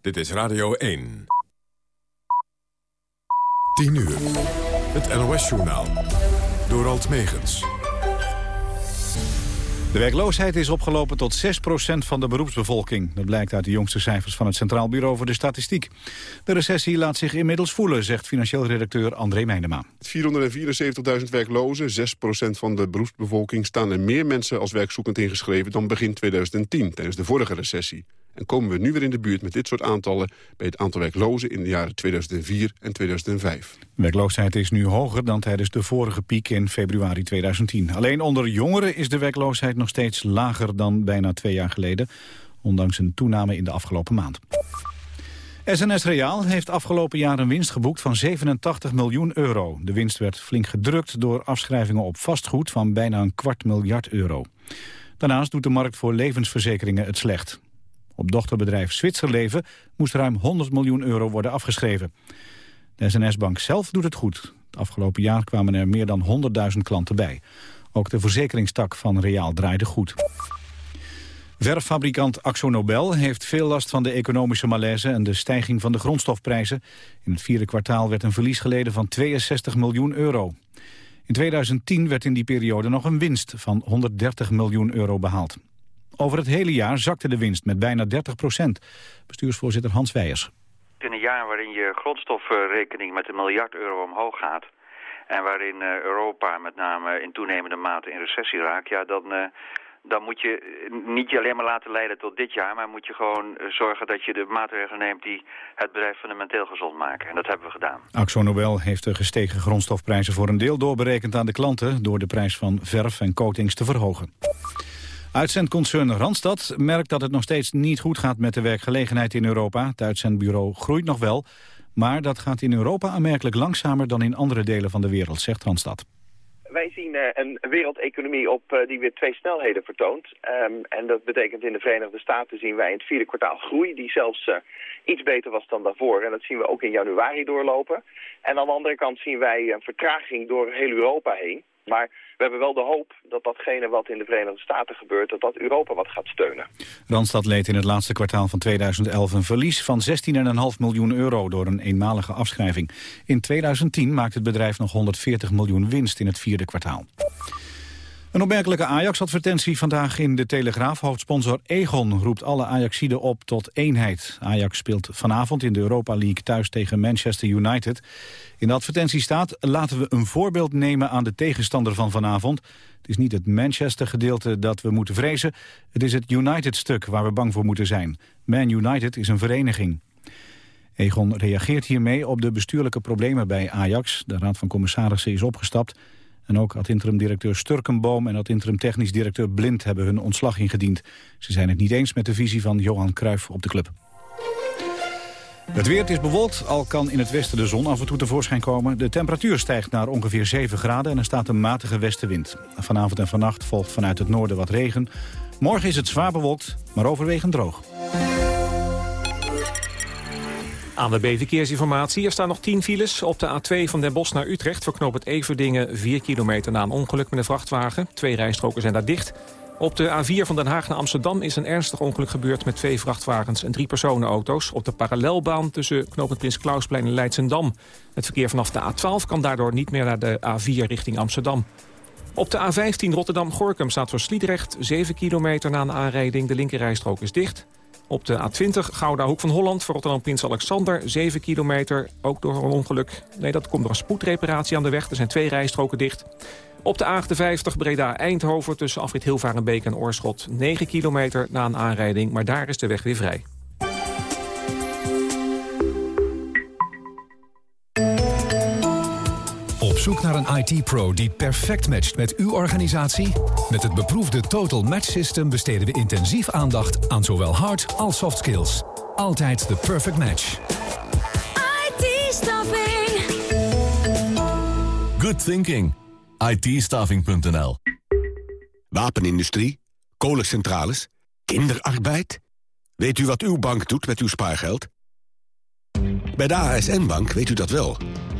Dit is Radio 1. 10 uur. Het NOS-journaal. Door Alt Megens. De werkloosheid is opgelopen tot 6% van de beroepsbevolking. Dat blijkt uit de jongste cijfers van het Centraal Bureau voor de Statistiek. De recessie laat zich inmiddels voelen, zegt financieel redacteur André Meijnema. 474.000 werklozen, 6% van de beroepsbevolking... staan er meer mensen als werkzoekend ingeschreven dan begin 2010, tijdens de vorige recessie. En komen we nu weer in de buurt met dit soort aantallen... bij het aantal werklozen in de jaren 2004 en 2005. De werkloosheid is nu hoger dan tijdens de vorige piek in februari 2010. Alleen onder jongeren is de werkloosheid nog steeds lager dan bijna twee jaar geleden... ondanks een toename in de afgelopen maand. SNS Reaal heeft afgelopen jaar een winst geboekt van 87 miljoen euro. De winst werd flink gedrukt door afschrijvingen op vastgoed van bijna een kwart miljard euro. Daarnaast doet de markt voor levensverzekeringen het slecht. Op dochterbedrijf Zwitserleven moest ruim 100 miljoen euro worden afgeschreven. De SNS-bank zelf doet het goed. Het afgelopen jaar kwamen er meer dan 100.000 klanten bij. Ook de verzekeringstak van Reaal draaide goed. Verffabrikant Axonobel heeft veel last van de economische malaise en de stijging van de grondstofprijzen. In het vierde kwartaal werd een verlies geleden van 62 miljoen euro. In 2010 werd in die periode nog een winst van 130 miljoen euro behaald. Over het hele jaar zakte de winst met bijna 30 procent. Bestuursvoorzitter Hans Weijers. In een jaar waarin je grondstofrekening met een miljard euro omhoog gaat... en waarin eh, Europa met name in toenemende mate in recessie raakt... ja, dan, uh, dan moet je niet je alleen maar laten leiden tot dit jaar... maar moet je gewoon eh, zorgen dat je de maatregelen neemt... die het bedrijf fundamenteel gezond maken. En dat hebben we gedaan. Axo Nobel heeft de gestegen grondstofprijzen voor een deel doorberekend aan de klanten... door de prijs van verf en coatings te verhogen. Uitzendconcern Randstad merkt dat het nog steeds niet goed gaat met de werkgelegenheid in Europa. Het uitzendbureau groeit nog wel, maar dat gaat in Europa aanmerkelijk langzamer dan in andere delen van de wereld, zegt Randstad. Wij zien uh, een wereldeconomie op uh, die weer twee snelheden vertoont. Um, en dat betekent in de Verenigde Staten zien wij in het vierde kwartaal groei... die zelfs uh, iets beter was dan daarvoor. En dat zien we ook in januari doorlopen. En aan de andere kant zien wij een vertraging door heel Europa heen. Maar we hebben wel de hoop dat datgene wat in de Verenigde Staten gebeurt... dat dat Europa wat gaat steunen. Randstad leed in het laatste kwartaal van 2011 een verlies van 16,5 miljoen euro... door een eenmalige afschrijving. In 2010 maakte het bedrijf nog 140 miljoen winst in het vierde kwartaal. Een opmerkelijke Ajax-advertentie vandaag in de Telegraaf. Hoofdsponsor Egon roept alle Ajaxiden op tot eenheid. Ajax speelt vanavond in de Europa League thuis tegen Manchester United. In de advertentie staat, laten we een voorbeeld nemen aan de tegenstander van vanavond. Het is niet het Manchester-gedeelte dat we moeten vrezen. Het is het United-stuk waar we bang voor moeten zijn. Man United is een vereniging. Egon reageert hiermee op de bestuurlijke problemen bij Ajax. De Raad van Commissarissen is opgestapt. En ook ad-interim-directeur Sturkenboom en ad-interim-technisch directeur Blind hebben hun ontslag ingediend. Ze zijn het niet eens met de visie van Johan Cruijff op de club. Het weer is bewolkt, al kan in het westen de zon af en toe tevoorschijn komen. De temperatuur stijgt naar ongeveer 7 graden en er staat een matige westenwind. Vanavond en vannacht volgt vanuit het noorden wat regen. Morgen is het zwaar bewolkt, maar overwegend droog. Aan de B-verkeersinformatie. Er staan nog 10 files op de A2 van Den Bosch naar Utrecht. Verknoop het Everdingen 4 kilometer na een ongeluk met een vrachtwagen. Twee rijstroken zijn daar dicht. Op de A4 van Den Haag naar Amsterdam is een ernstig ongeluk gebeurd... met twee vrachtwagens en drie personenauto's... op de parallelbaan tussen knooppunt Prins Klausplein en Leidsendam. Het verkeer vanaf de A12 kan daardoor niet meer naar de A4 richting Amsterdam. Op de A15 Rotterdam-Gorkum staat voor Sliedrecht 7 kilometer na een aanrijding. De linkerrijstrook is dicht. Op de A20 Gouda Hoek van Holland voor Rotterdam-Prins Alexander. 7 kilometer, ook door een ongeluk. Nee, dat komt door een spoedreparatie aan de weg. Er zijn twee rijstroken dicht. Op de A58 Breda-Eindhoven tussen afrit Hilvarenbeek en Oorschot. 9 kilometer na een aanrijding, maar daar is de weg weer vrij. Zoek naar een IT-pro die perfect matcht met uw organisatie? Met het beproefde Total Match System besteden we intensief aandacht aan zowel hard als soft skills. Altijd de perfect match. IT-staffing. Good thinking. it Wapenindustrie, kolencentrales, kinderarbeid. Weet u wat uw bank doet met uw spaargeld? Bij de ASN-bank weet u dat wel.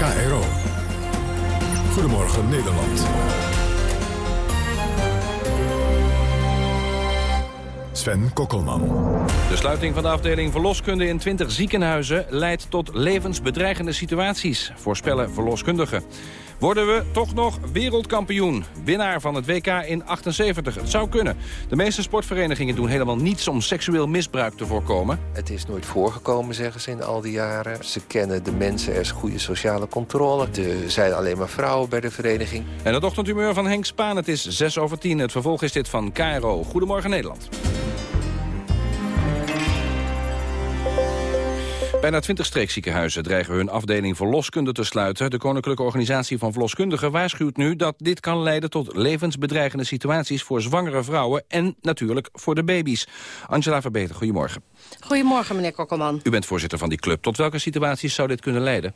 KRO. Goedemorgen Nederland. Sven Kokkelman. De sluiting van de afdeling verloskunde in 20 ziekenhuizen... leidt tot levensbedreigende situaties, voorspellen verloskundigen. Worden we toch nog wereldkampioen? Winnaar van het WK in 78. Het zou kunnen. De meeste sportverenigingen doen helemaal niets om seksueel misbruik te voorkomen. Het is nooit voorgekomen, zeggen ze in al die jaren. Ze kennen de mensen, er is goede sociale controle. Er zijn alleen maar vrouwen bij de vereniging. En het ochtendhumeur van Henk Spaan, het is 6 over 10. Het vervolg is dit van KRO. Goedemorgen Nederland. Bijna 20 streekziekenhuizen dreigen hun afdeling verloskunde te sluiten. De Koninklijke Organisatie van Verloskundigen waarschuwt nu dat dit kan leiden tot levensbedreigende situaties voor zwangere vrouwen en natuurlijk voor de baby's. Angela Verbeter, goedemorgen. Goedemorgen, meneer Kokkelman. U bent voorzitter van die club. Tot welke situaties zou dit kunnen leiden?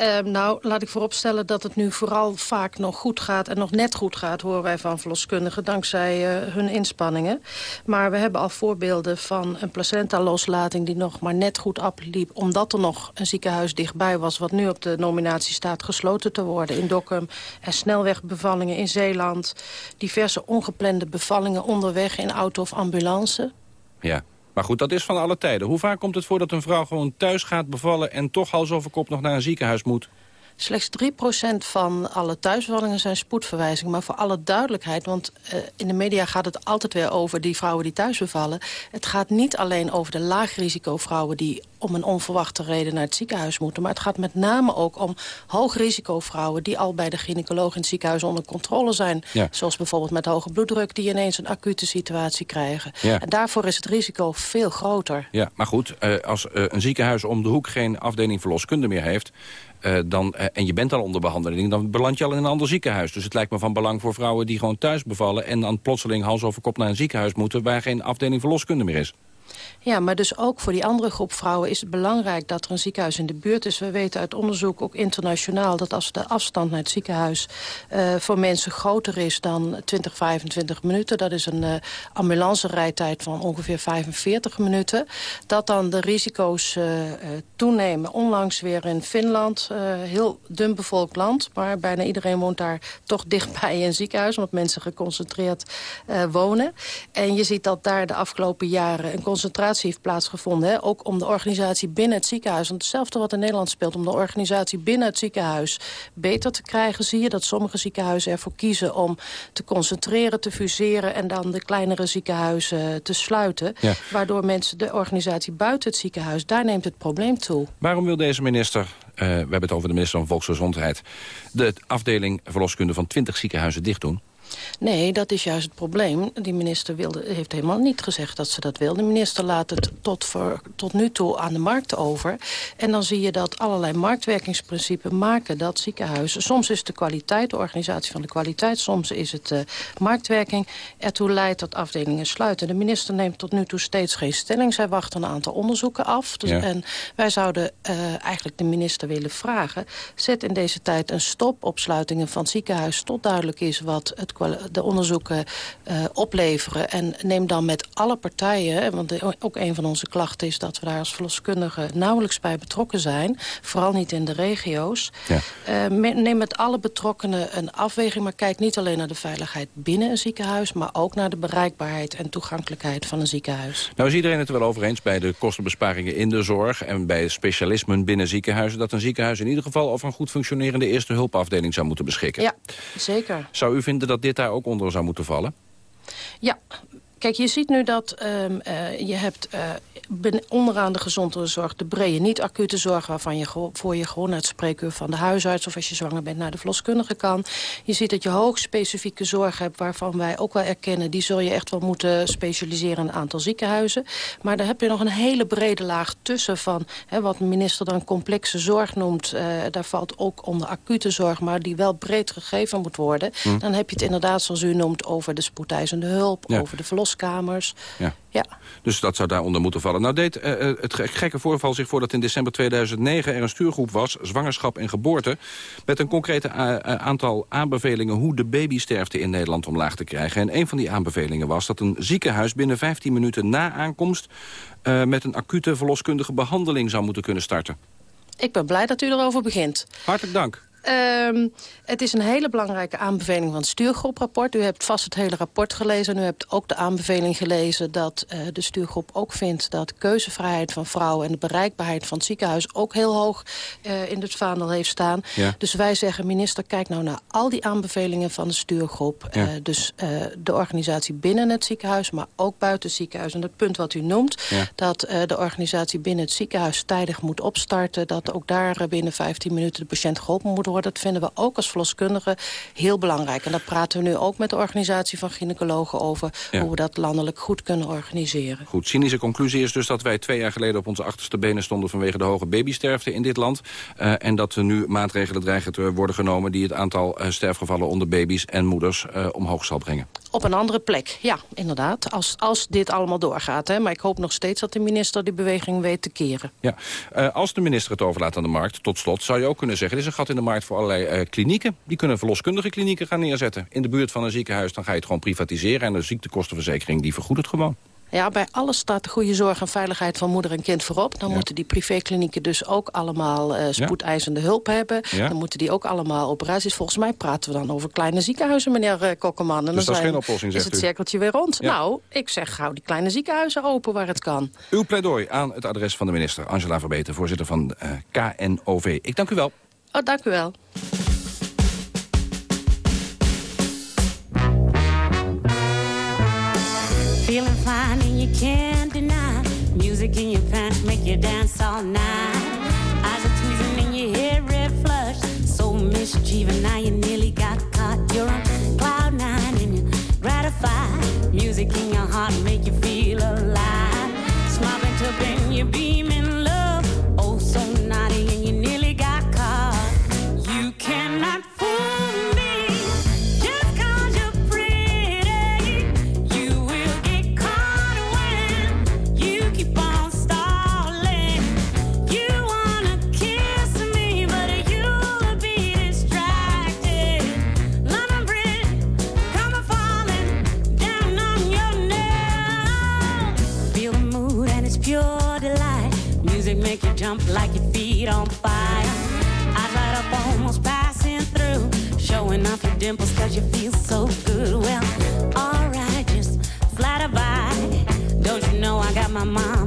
Uh, nou, laat ik vooropstellen dat het nu vooral vaak nog goed gaat... en nog net goed gaat, horen wij van verloskundigen... dankzij uh, hun inspanningen. Maar we hebben al voorbeelden van een placenta-loslating... die nog maar net goed apliep... omdat er nog een ziekenhuis dichtbij was... wat nu op de nominatie staat gesloten te worden in Dokkum... en snelwegbevallingen in Zeeland... diverse ongeplande bevallingen onderweg in auto of ambulance... Ja, maar goed, dat is van alle tijden. Hoe vaak komt het voor dat een vrouw gewoon thuis gaat bevallen... en toch hals kop nog naar een ziekenhuis moet? Slechts 3% van alle thuisbevallingen zijn spoedverwijzing. Maar voor alle duidelijkheid, want uh, in de media gaat het altijd weer over die vrouwen die thuis bevallen. Het gaat niet alleen over de laagrisicovrouwen die om een onverwachte reden naar het ziekenhuis moeten. Maar het gaat met name ook om hoogrisicovrouwen... die al bij de gynaecoloog in het ziekenhuis onder controle zijn. Ja. Zoals bijvoorbeeld met hoge bloeddruk... die ineens een acute situatie krijgen. Ja. En daarvoor is het risico veel groter. Ja, maar goed, uh, als uh, een ziekenhuis om de hoek geen afdeling verloskunde meer heeft... Uh, dan, uh, en je bent al onder behandeling, dan beland je al in een ander ziekenhuis. Dus het lijkt me van belang voor vrouwen die gewoon thuis bevallen... en dan plotseling hals over kop naar een ziekenhuis moeten... waar geen afdeling verloskunde meer is. Ja, maar dus ook voor die andere groep vrouwen is het belangrijk dat er een ziekenhuis in de buurt is. We weten uit onderzoek, ook internationaal, dat als de afstand naar het ziekenhuis uh, voor mensen groter is dan 20, 25 minuten, dat is een uh, ambulancerijtijd van ongeveer 45 minuten, dat dan de risico's uh, toenemen. Onlangs weer in Finland, heel dun bevolkt land, maar bijna iedereen woont daar toch dichtbij een ziekenhuis, omdat mensen geconcentreerd wonen. En je ziet dat daar de afgelopen jaren een concentratie heeft plaatsgevonden. Hè? Ook om de organisatie binnen het ziekenhuis. Want hetzelfde wat in Nederland speelt. Om de organisatie binnen het ziekenhuis beter te krijgen. Zie je dat sommige ziekenhuizen ervoor kiezen om te concentreren, te fuseren. En dan de kleinere ziekenhuizen te sluiten. Ja. Waardoor mensen de organisatie buiten het ziekenhuis, daar neemt het probleem toe. Waarom wil deze minister, uh, we hebben het over de minister van Volksgezondheid... de afdeling verloskunde van 20 ziekenhuizen dicht doen? Nee, dat is juist het probleem. Die minister wilde, heeft helemaal niet gezegd dat ze dat wil. De minister laat het tot, voor, tot nu toe aan de markt over. En dan zie je dat allerlei marktwerkingsprincipes maken dat ziekenhuizen... soms is de kwaliteit, de organisatie van de kwaliteit... soms is het uh, marktwerking ertoe leidt dat afdelingen sluiten. De minister neemt tot nu toe steeds geen stelling. Zij wacht een aantal onderzoeken af. Dus, Ja. En wij zouden uh, eigenlijk de minister willen vragen... zet in deze tijd een stop op sluitingen van het ziekenhuis... tot duidelijk is wat het de onderzoeken uh, opleveren. En neem dan met alle partijen... want de, ook een van onze klachten is dat we daar als verloskundigen... nauwelijks bij betrokken zijn. Vooral niet in de regio's. Ja. Uh, me- neem met alle betrokkenen een afweging... maar kijk niet alleen naar de veiligheid binnen een ziekenhuis... maar ook naar de bereikbaarheid en toegankelijkheid van een ziekenhuis. Nou is iedereen het er wel over eens bij de kostenbesparingen in de zorg... en bij specialismen binnen ziekenhuizen... dat een ziekenhuis in ieder geval over een goed functionerende eerste hulpafdeling zou moeten beschikken. Ja, zeker. Zou u vinden dat dit daar ook onder zou moeten vallen? Ja, kijk, je ziet nu dat um, uh, je hebt ben, onderaan de gezondheidszorg de brede niet-acute zorg... waarvan je voor je gewoon naar het spreekuur van de huisarts... of als je zwanger bent naar de verloskundige kan. Je ziet dat je hoogspecifieke zorg hebt waarvan wij ook wel erkennen... die zul je echt wel moeten specialiseren in een aantal ziekenhuizen. Maar daar heb je nog een hele brede laag tussen van... Hè, wat de minister dan complexe zorg noemt. Uh, daar valt ook onder acute zorg, maar die wel breed gegeven moet worden. Hm. Dan heb je het inderdaad, zoals u noemt, over de spoedeisende hulp... Ja. over de verloskamers. Ja. Ja. Dus dat zou daaronder moeten vallen. Nou deed uh, het gekke voorval zich voor dat in december 2009 er een stuurgroep was... zwangerschap en geboorte... met een concrete aantal aanbevelingen hoe de babysterfte in Nederland omlaag te krijgen. En een van die aanbevelingen was dat een ziekenhuis binnen 15 minuten na aankomst... Uh, met een acute verloskundige behandeling zou moeten kunnen starten. Ik ben blij dat u erover begint. Hartelijk dank. Um, het is een hele belangrijke aanbeveling van het stuurgroeprapport. U hebt vast het hele rapport gelezen. En u hebt ook de aanbeveling gelezen dat uh, de stuurgroep ook vindt... dat keuzevrijheid van vrouwen en de bereikbaarheid van het ziekenhuis... ook heel hoog uh, in het vaandel heeft staan. Ja. Dus wij zeggen, minister, kijk nou naar al die aanbevelingen van de stuurgroep. Ja. Uh, dus de organisatie binnen het ziekenhuis, maar ook buiten het ziekenhuis. En het punt wat u noemt, Ja. dat de organisatie binnen het ziekenhuis tijdig moet opstarten... dat ook daar binnen 15 minuten de patiënt geholpen moet worden... Dat vinden we ook als verloskundigen heel belangrijk. En daar praten we nu ook met de organisatie van gynaecologen over... Ja. hoe we dat landelijk goed kunnen organiseren. Goed, cynische conclusie is dus dat wij twee jaar geleden op onze achterste benen stonden vanwege de hoge babysterfte in dit land. Uh, en dat er nu maatregelen dreigen te worden genomen die het aantal uh, sterfgevallen onder baby's en moeders uh, omhoog zal brengen. Op een andere plek, ja, inderdaad. Als, als dit allemaal doorgaat. Hè. Maar ik hoop nog steeds dat de minister die beweging weet te keren. Ja, uh, als de minister het overlaat aan de markt, tot slot, zou je ook kunnen zeggen... er is een gat in de markt voor allerlei uh, klinieken. Die kunnen verloskundige klinieken gaan neerzetten. In de buurt van een ziekenhuis, dan ga je het gewoon privatiseren... en de ziektekostenverzekering die vergoedt het gewoon. Ja, bij alles staat de goede zorg en veiligheid van moeder en kind voorop. Dan Ja. moeten die privéklinieken dus ook allemaal uh, spoedeisende hulp hebben. Ja. Dan moeten die ook allemaal op reis. Dus volgens mij praten we dan over kleine ziekenhuizen, meneer uh, Kokkeman. En Dus dan dat is zijn- geen oplossing, is zegt het u? cirkeltje weer rond. Nou, ik zeg gauw die kleine ziekenhuizen open waar het kan. Uw pleidooi aan het adres van de minister, Angela Verbeten... voorzitter van uh, KNOV. Ik dank u wel. Oh, dank u wel. Dance all night. Jump like your feet on fire. Eyes light up, almost passing through. Showing off your dimples cause you feel so good. Well, alright, just flatter by. Don't you know I got my mama's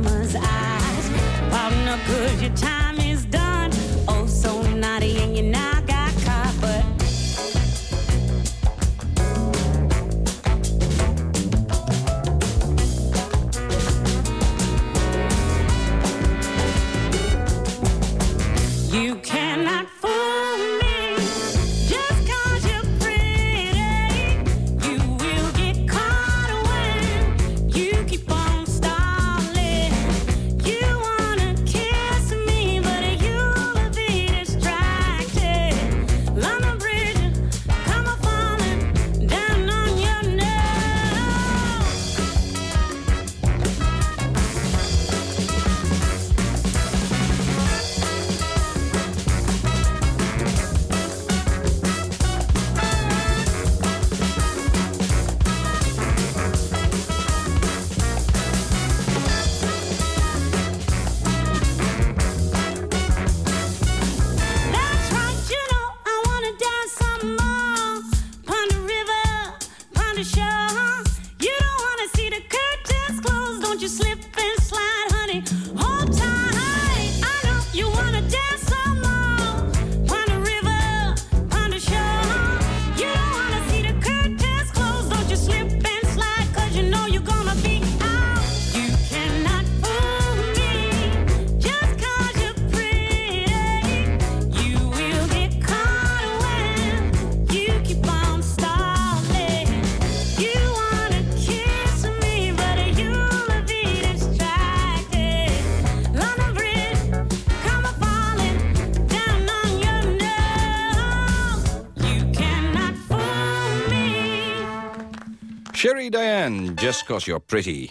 Diane, just cause you're pretty.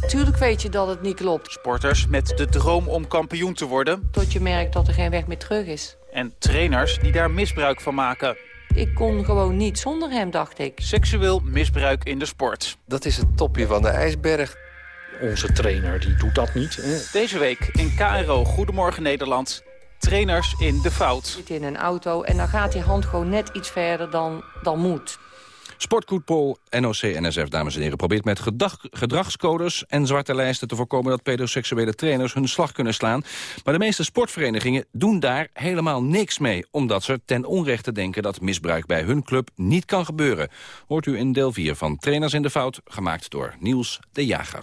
Natuurlijk weet je dat het niet klopt. Sporters met de droom om kampioen te worden. Tot je merkt dat er geen weg meer terug is. En trainers die daar misbruik van maken. Ik kon gewoon niet zonder hem, dacht ik. Seksueel misbruik in de sport. Dat is het topje van de ijsberg. Onze trainer die doet dat niet. Hè? Deze week in KRO Goedemorgen Nederland. Trainers in de fout. Zit in een auto en dan gaat die hand gewoon net iets verder dan, dan moet. Sportkoetpol NOC-NSF, dames en heren, probeert met gedragscodes en zwarte lijsten te voorkomen dat pedoseksuele trainers hun slag kunnen slaan. Maar de meeste sportverenigingen doen daar helemaal niks mee, omdat ze ten onrechte denken dat misbruik bij hun club niet kan gebeuren. Hoort u in deel 4 van Trainers in de Fout, gemaakt door Niels de Jager.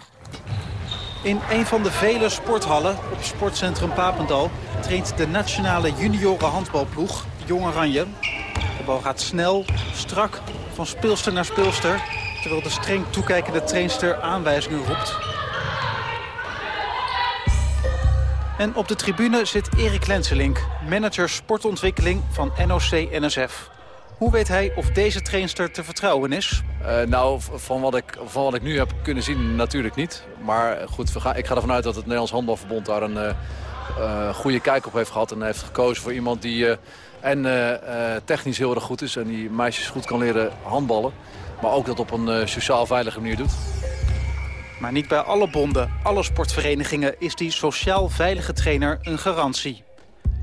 In een van de vele sporthallen op sportcentrum Papendal... traint de nationale junioren handbalploeg, Jong Oranje. De bal gaat snel, strak, van speelster naar speelster... terwijl de streng toekijkende trainster aanwijzingen roept. En op de tribune zit Erik Lenselink, manager sportontwikkeling van NOC-NSF. Hoe weet hij of deze trainster te vertrouwen is? Uh, nou, van wat, ik, van wat ik nu heb kunnen zien natuurlijk niet. Maar goed, ik ga ervan uit dat het Nederlands Handbalverbond daar een uh, goede kijk op heeft gehad. En heeft gekozen voor iemand die en technisch heel erg goed is. En die meisjes goed kan leren handballen. Maar ook dat op een sociaal veilige manier doet. Maar niet bij alle bonden, alle sportverenigingen is die sociaal veilige trainer een garantie.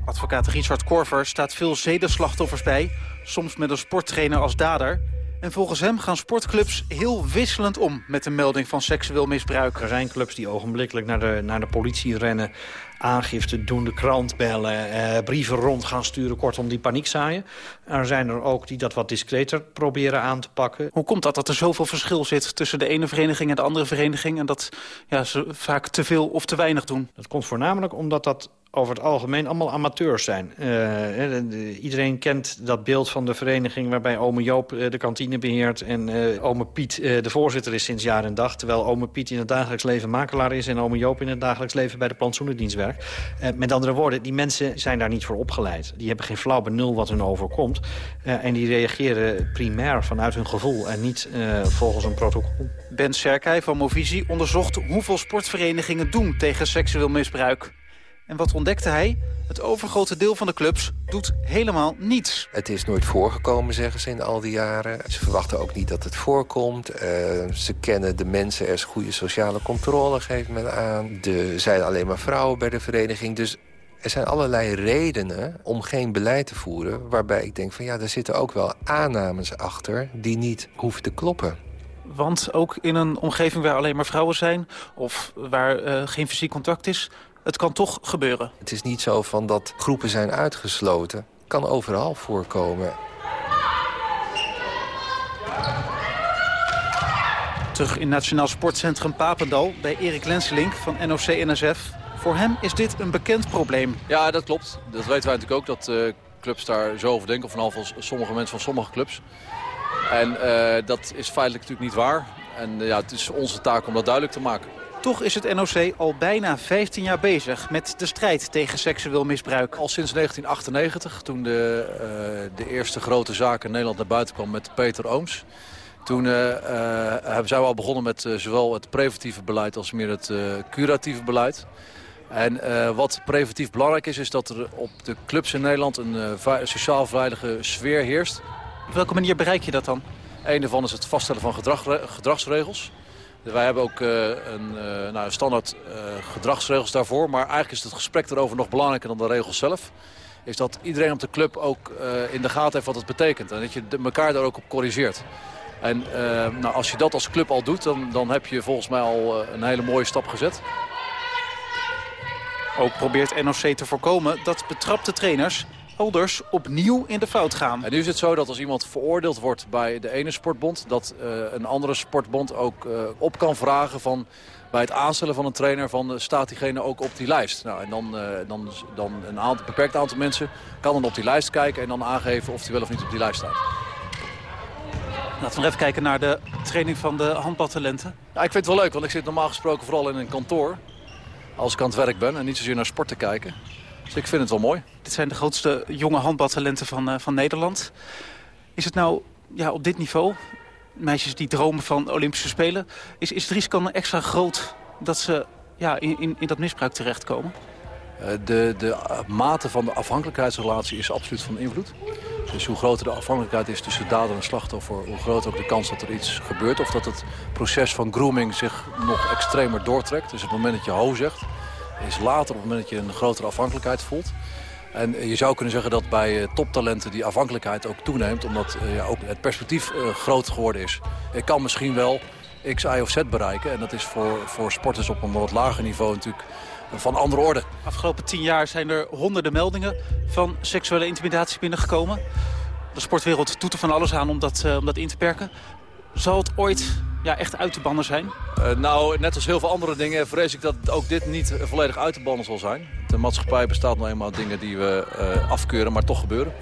Advocaat Richard Korver staat veel zedenslachtoffers bij soms met een sporttrainer als dader. En volgens hem gaan sportclubs heel wisselend om met de melding van seksueel misbruik. Er zijn clubs die ogenblikkelijk naar de, naar de politie rennen, aangifte doen, de krant bellen, eh, brieven rond gaan sturen, kortom die paniek zaaien. Er zijn er ook die dat wat discreter proberen aan te pakken. Hoe komt dat dat er zoveel verschil zit tussen de ene vereniging en de andere vereniging... en dat ja, ze vaak te veel of te weinig doen? Dat komt voornamelijk omdat dat over het algemeen allemaal amateurs zijn. Uh, iedereen kent dat beeld van de vereniging... waarbij ome Joop uh, de kantine beheert... en uh, ome Piet de voorzitter is sinds jaar en dag... terwijl ome Piet in het dagelijks leven makelaar is... en ome Joop in het dagelijks leven bij de plantsoenendienst werkt. met andere woorden, die mensen zijn daar niet voor opgeleid. Die hebben geen flauw benul wat hun overkomt. en die reageren primair vanuit hun gevoel... en niet volgens een protocol. Ben Serkij van Movisie onderzocht hoeveel sportverenigingen doen... tegen seksueel misbruik. En wat ontdekte hij? Het overgrote deel van de clubs doet helemaal niets. Het is nooit voorgekomen, zeggen ze in al die jaren. Ze verwachten ook niet dat het voorkomt. Uh, ze kennen de mensen, er is goede sociale controle, geeft men aan. Er zijn alleen maar vrouwen bij de vereniging. Dus er zijn allerlei redenen om geen beleid te voeren... waarbij ik denk van ja, er zitten ook wel aannames achter... die niet hoeven te kloppen. Want ook in een omgeving waar alleen maar vrouwen zijn... of waar uh, geen fysiek contact is het kan toch gebeuren. Het is niet zo van dat groepen zijn uitgesloten. Het kan overal voorkomen. Terug in Nationaal Sportcentrum Papendal bij Erik Lenselink van NOC-NSF. Voor hem is dit een bekend probleem. Ja, dat klopt. Dat weten wij natuurlijk ook, dat uh, clubs daar zo over denken. Of vanaf sommige mensen van sommige clubs. En uh, dat is feitelijk natuurlijk niet waar. En uh, ja, het is onze taak om dat duidelijk te maken. Toch is het NOC al bijna 15 jaar bezig met de strijd tegen seksueel misbruik. Al sinds 1998, toen de, uh, de eerste grote zaak in Nederland naar buiten kwam met Peter Ooms. Toen uh, uh, zijn we al begonnen met zowel het preventieve beleid als meer het curatieve beleid. En wat preventief belangrijk is, is dat er op de clubs in Nederland een sociaal veilige sfeer heerst. Op welke manier bereik je dat dan? Een daarvan is het vaststellen van gedrag, gedragsregels. Wij hebben ook uh, een uh, nou, standaard uh, gedragsregels daarvoor. Maar eigenlijk is het gesprek erover nog belangrijker dan de regels zelf. Is dat iedereen op de club ook in de gaten heeft wat het betekent. En dat je elkaar daar ook op corrigeert. En nou, als je dat als club al doet, dan, dan heb je volgens mij al een hele mooie stap gezet. Ook probeert NOC te voorkomen dat betrapte trainers elders opnieuw in de fout gaan. En nu is het zo dat als iemand veroordeeld wordt bij de ene sportbond... dat uh, een andere sportbond ook uh, op kan vragen van bij het aanstellen van een trainer van uh, staat diegene ook op die lijst. Nou, en dan, dan, dan een aantal, beperkt aantal mensen kan dan op die lijst kijken en dan aangeven of hij wel of niet op die lijst staat. Laten we nog even kijken naar de training van de handbaltalenten. Ja, ik vind het wel leuk, want ik zit normaal gesproken vooral in een kantoor. Als ik aan het werk ben en niet zozeer naar sport te kijken. Dus ik vind het wel mooi. Dit zijn de grootste jonge handbaltalenten van, uh, van Nederland. Is het nou ja, op dit niveau, meisjes die dromen van Olympische Spelen... is, is het risico extra groot dat ze ja, in, in, in dat misbruik terechtkomen? Uh, de, de mate van de afhankelijkheidsrelatie is absoluut van invloed. Dus hoe groter de afhankelijkheid is tussen dader en slachtoffer... hoe groter ook de kans dat er iets gebeurt. Of dat het proces van grooming zich nog extremer doortrekt. Dus op het moment dat je ho zegt... is later op het moment dat je een grotere afhankelijkheid voelt. En je zou kunnen zeggen dat bij toptalenten die afhankelijkheid ook toeneemt... omdat ja, ook het perspectief uh, groot geworden is. Ik kan misschien wel X, Y of Z bereiken. En dat is voor, voor sporters op een wat lager niveau natuurlijk van andere orde. Afgelopen tien jaar zijn er honderden meldingen van seksuele intimidatie binnengekomen. De sportwereld doet er van alles aan om dat, om dat in te perken. Zal het ooit ja, echt uit te bannen zijn? Uh, nou, net als heel veel andere dingen vrees ik dat ook dit niet volledig uit te bannen zal zijn. De maatschappij bestaat nou eenmaal dingen die we uh, afkeuren, maar toch gebeuren.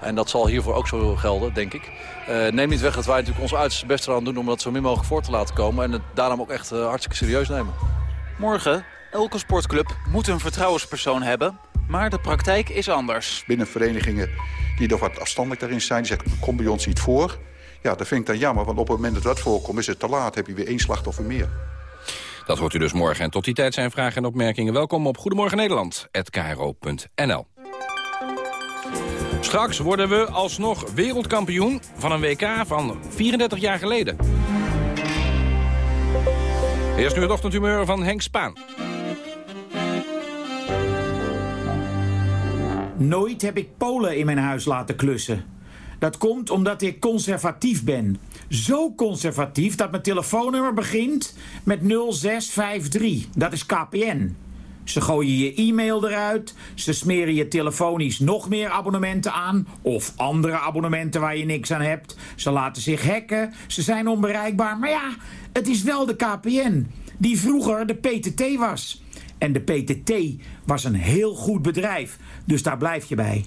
En dat zal hiervoor ook zo gelden, denk ik. Uh, neem niet weg dat wij natuurlijk ons uiterste best eraan doen... om dat zo min mogelijk voor te laten komen. En het daarom ook echt uh, hartstikke serieus nemen. Morgen, elke sportclub moet een vertrouwenspersoon hebben. Maar de praktijk is anders. Binnen verenigingen die nog wat afstandelijk daarin zijn... die zeggen, kom bij ons niet voor. Ja, dat vind ik dan jammer, want op het moment dat dat voorkomt... is het te laat, heb je weer één slachtoffer meer. Dat hoort u dus morgen. En tot die tijd zijn vragen en opmerkingen. Welkom op Goedemorgen Nederland, Straks worden we alsnog wereldkampioen van een WK van 34 jaar geleden. Eerst nu het ochtendhumeur van Henk Spaan. Nooit heb ik Polen in mijn huis laten klussen. Dat komt omdat ik conservatief ben. Zo conservatief dat mijn telefoonnummer begint met 0653. Dat is KPN. Ze gooien je e-mail eruit. Ze smeren je telefonisch nog meer abonnementen aan. Of andere abonnementen waar je niks aan hebt. Ze laten zich hacken. Ze zijn onbereikbaar. Maar ja, het is wel de KPN. Die vroeger de PTT was. En de PTT was een heel goed bedrijf. Dus daar blijf je bij.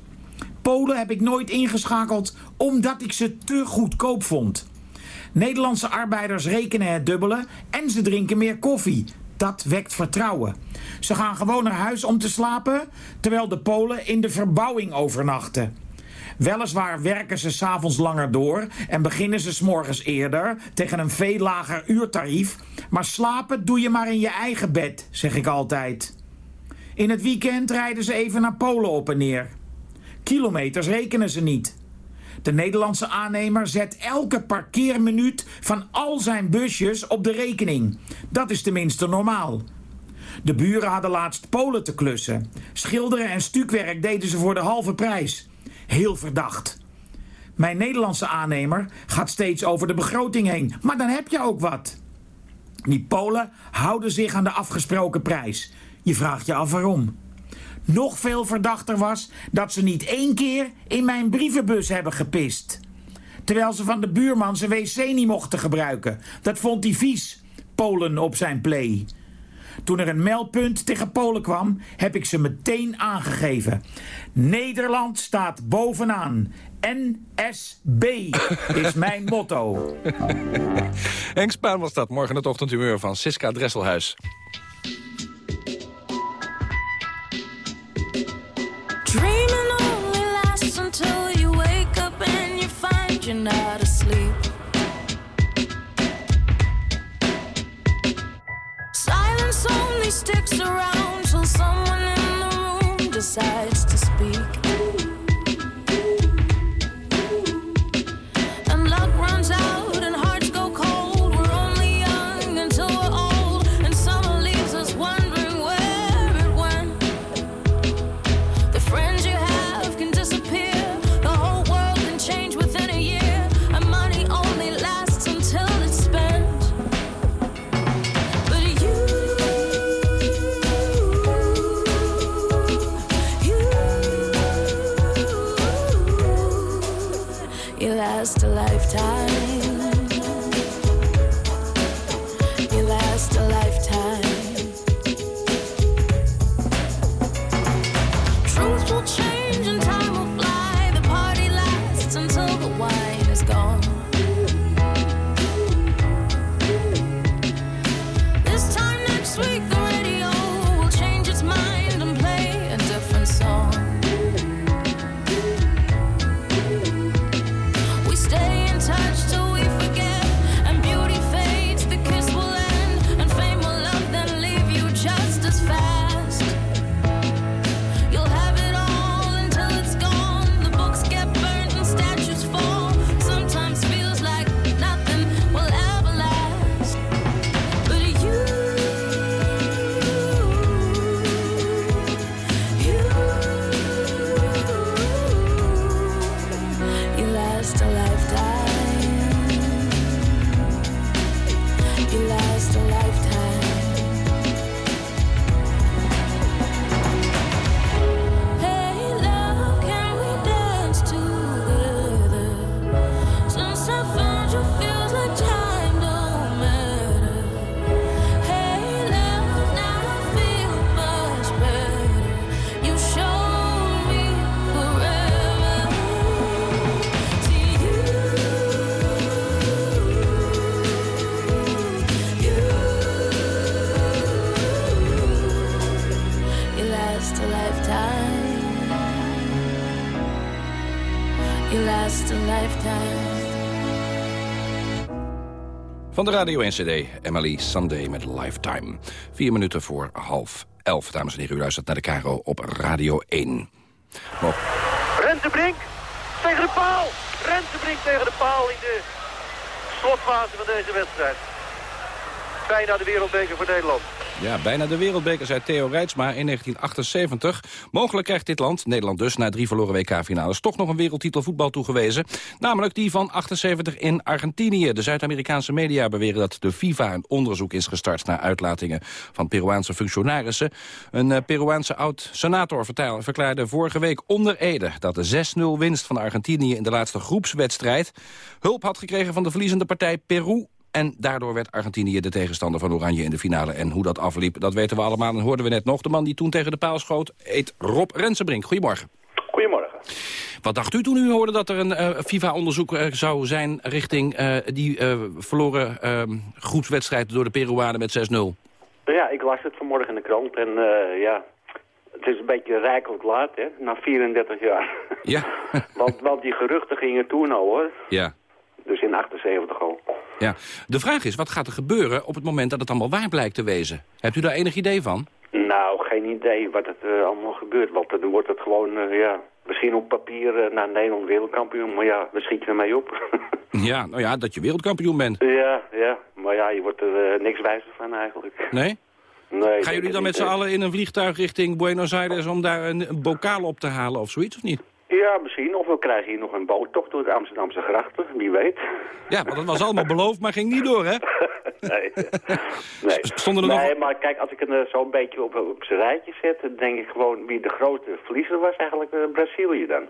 Polen heb ik nooit ingeschakeld omdat ik ze te goedkoop vond. Nederlandse arbeiders rekenen het dubbele en ze drinken meer koffie. Dat wekt vertrouwen. Ze gaan gewoon naar huis om te slapen, terwijl de Polen in de verbouwing overnachten. Weliswaar werken ze s'avonds langer door en beginnen ze s'morgens eerder tegen een veel lager uurtarief, maar slapen doe je maar in je eigen bed, zeg ik altijd. In het weekend rijden ze even naar Polen op en neer. Kilometers rekenen ze niet. De Nederlandse aannemer zet elke parkeerminuut van al zijn busjes op de rekening. Dat is tenminste normaal. De buren hadden laatst Polen te klussen. Schilderen en stukwerk deden ze voor de halve prijs. Heel verdacht. Mijn Nederlandse aannemer gaat steeds over de begroting heen. Maar dan heb je ook wat. Die Polen houden zich aan de afgesproken prijs. Je vraagt je af waarom. Nog veel verdachter was dat ze niet één keer in mijn brievenbus hebben gepist. Terwijl ze van de buurman zijn wc niet mochten gebruiken. Dat vond hij vies. Polen op zijn play. Toen er een meldpunt tegen Polen kwam, heb ik ze meteen aangegeven. Nederland staat bovenaan. NSB is mijn motto. Henk Spaan was dat. Morgen het ochtendhumeur van Siska Dresselhuis. Dreaming only lasts until you wake up and you find you're not asleep. Silence only sticks around till someone in the room decides time. Van de Radio 1 CD, Emily Sunday met Lifetime. Vier minuten voor half elf, dames en heren. U luistert naar de Caro op Radio 1. Op. Rensenbrink tegen de paal. Rensenbrink tegen de paal in de slotfase van deze wedstrijd. Bijna de wereldbeker voor Nederland. Ja, bijna de wereldbeker, zei Theo Reitsma in 1978. Mogelijk krijgt dit land, Nederland dus, na drie verloren WK-finales... toch nog een wereldtitel voetbal toegewezen. Namelijk die van 78 in Argentinië. De Zuid-Amerikaanse media beweren dat de FIFA een onderzoek is gestart... naar uitlatingen van Peruaanse functionarissen. Een uh, Peruaanse oud-senator verklaarde vorige week onder Ede... dat de 6-0 winst van Argentinië in de laatste groepswedstrijd... hulp had gekregen van de verliezende partij Peru en daardoor werd Argentinië de tegenstander van Oranje in de finale. En hoe dat afliep, dat weten we allemaal. En hoorden we net nog. De man die toen tegen de paal schoot, eet Rob Rensenbrink. Goedemorgen. Goedemorgen. Wat dacht u toen u hoorde dat er een uh, FIFA-onderzoek uh, zou zijn... richting uh, die verloren ehm, groepswedstrijd door de Peruanen met 6-0? Ja, ik las het vanmorgen in de krant. En ja, het is een beetje rijkelijk laat, hè, na 34 jaar. Ja. want, want die geruchten gingen toen al, hoor. Ja. Dus in 78 al. Ja. De vraag is, wat gaat er gebeuren op het moment dat het allemaal waar blijkt te wezen? Hebt u daar enig idee van? Nou, geen idee wat het uh, allemaal gebeurt. Want dan wordt het gewoon, uh, ja, misschien op papier uh, naar Nederland wereldkampioen. Maar ja, we schieten ermee op. ja, nou ja, dat je wereldkampioen bent. Ja, ja. Maar ja, je wordt er niks wijzer van eigenlijk. Nee? Nee. Gaan jullie dan met z'n allen in een vliegtuig richting Buenos Aires om daar een, een bokaal op te halen of zoiets, of niet? Ja, misschien. Of we krijgen hier nog een boottocht door de Amsterdamse grachten. Wie weet. Ja, maar dat was allemaal beloofd, maar ging niet door, hè? nee. nee. Stonden er nee, nog... maar kijk, als ik het zo'n beetje op, op zijn rijtje zet... dan denk ik gewoon wie de grote verliezer was eigenlijk uh, Brazilië dan.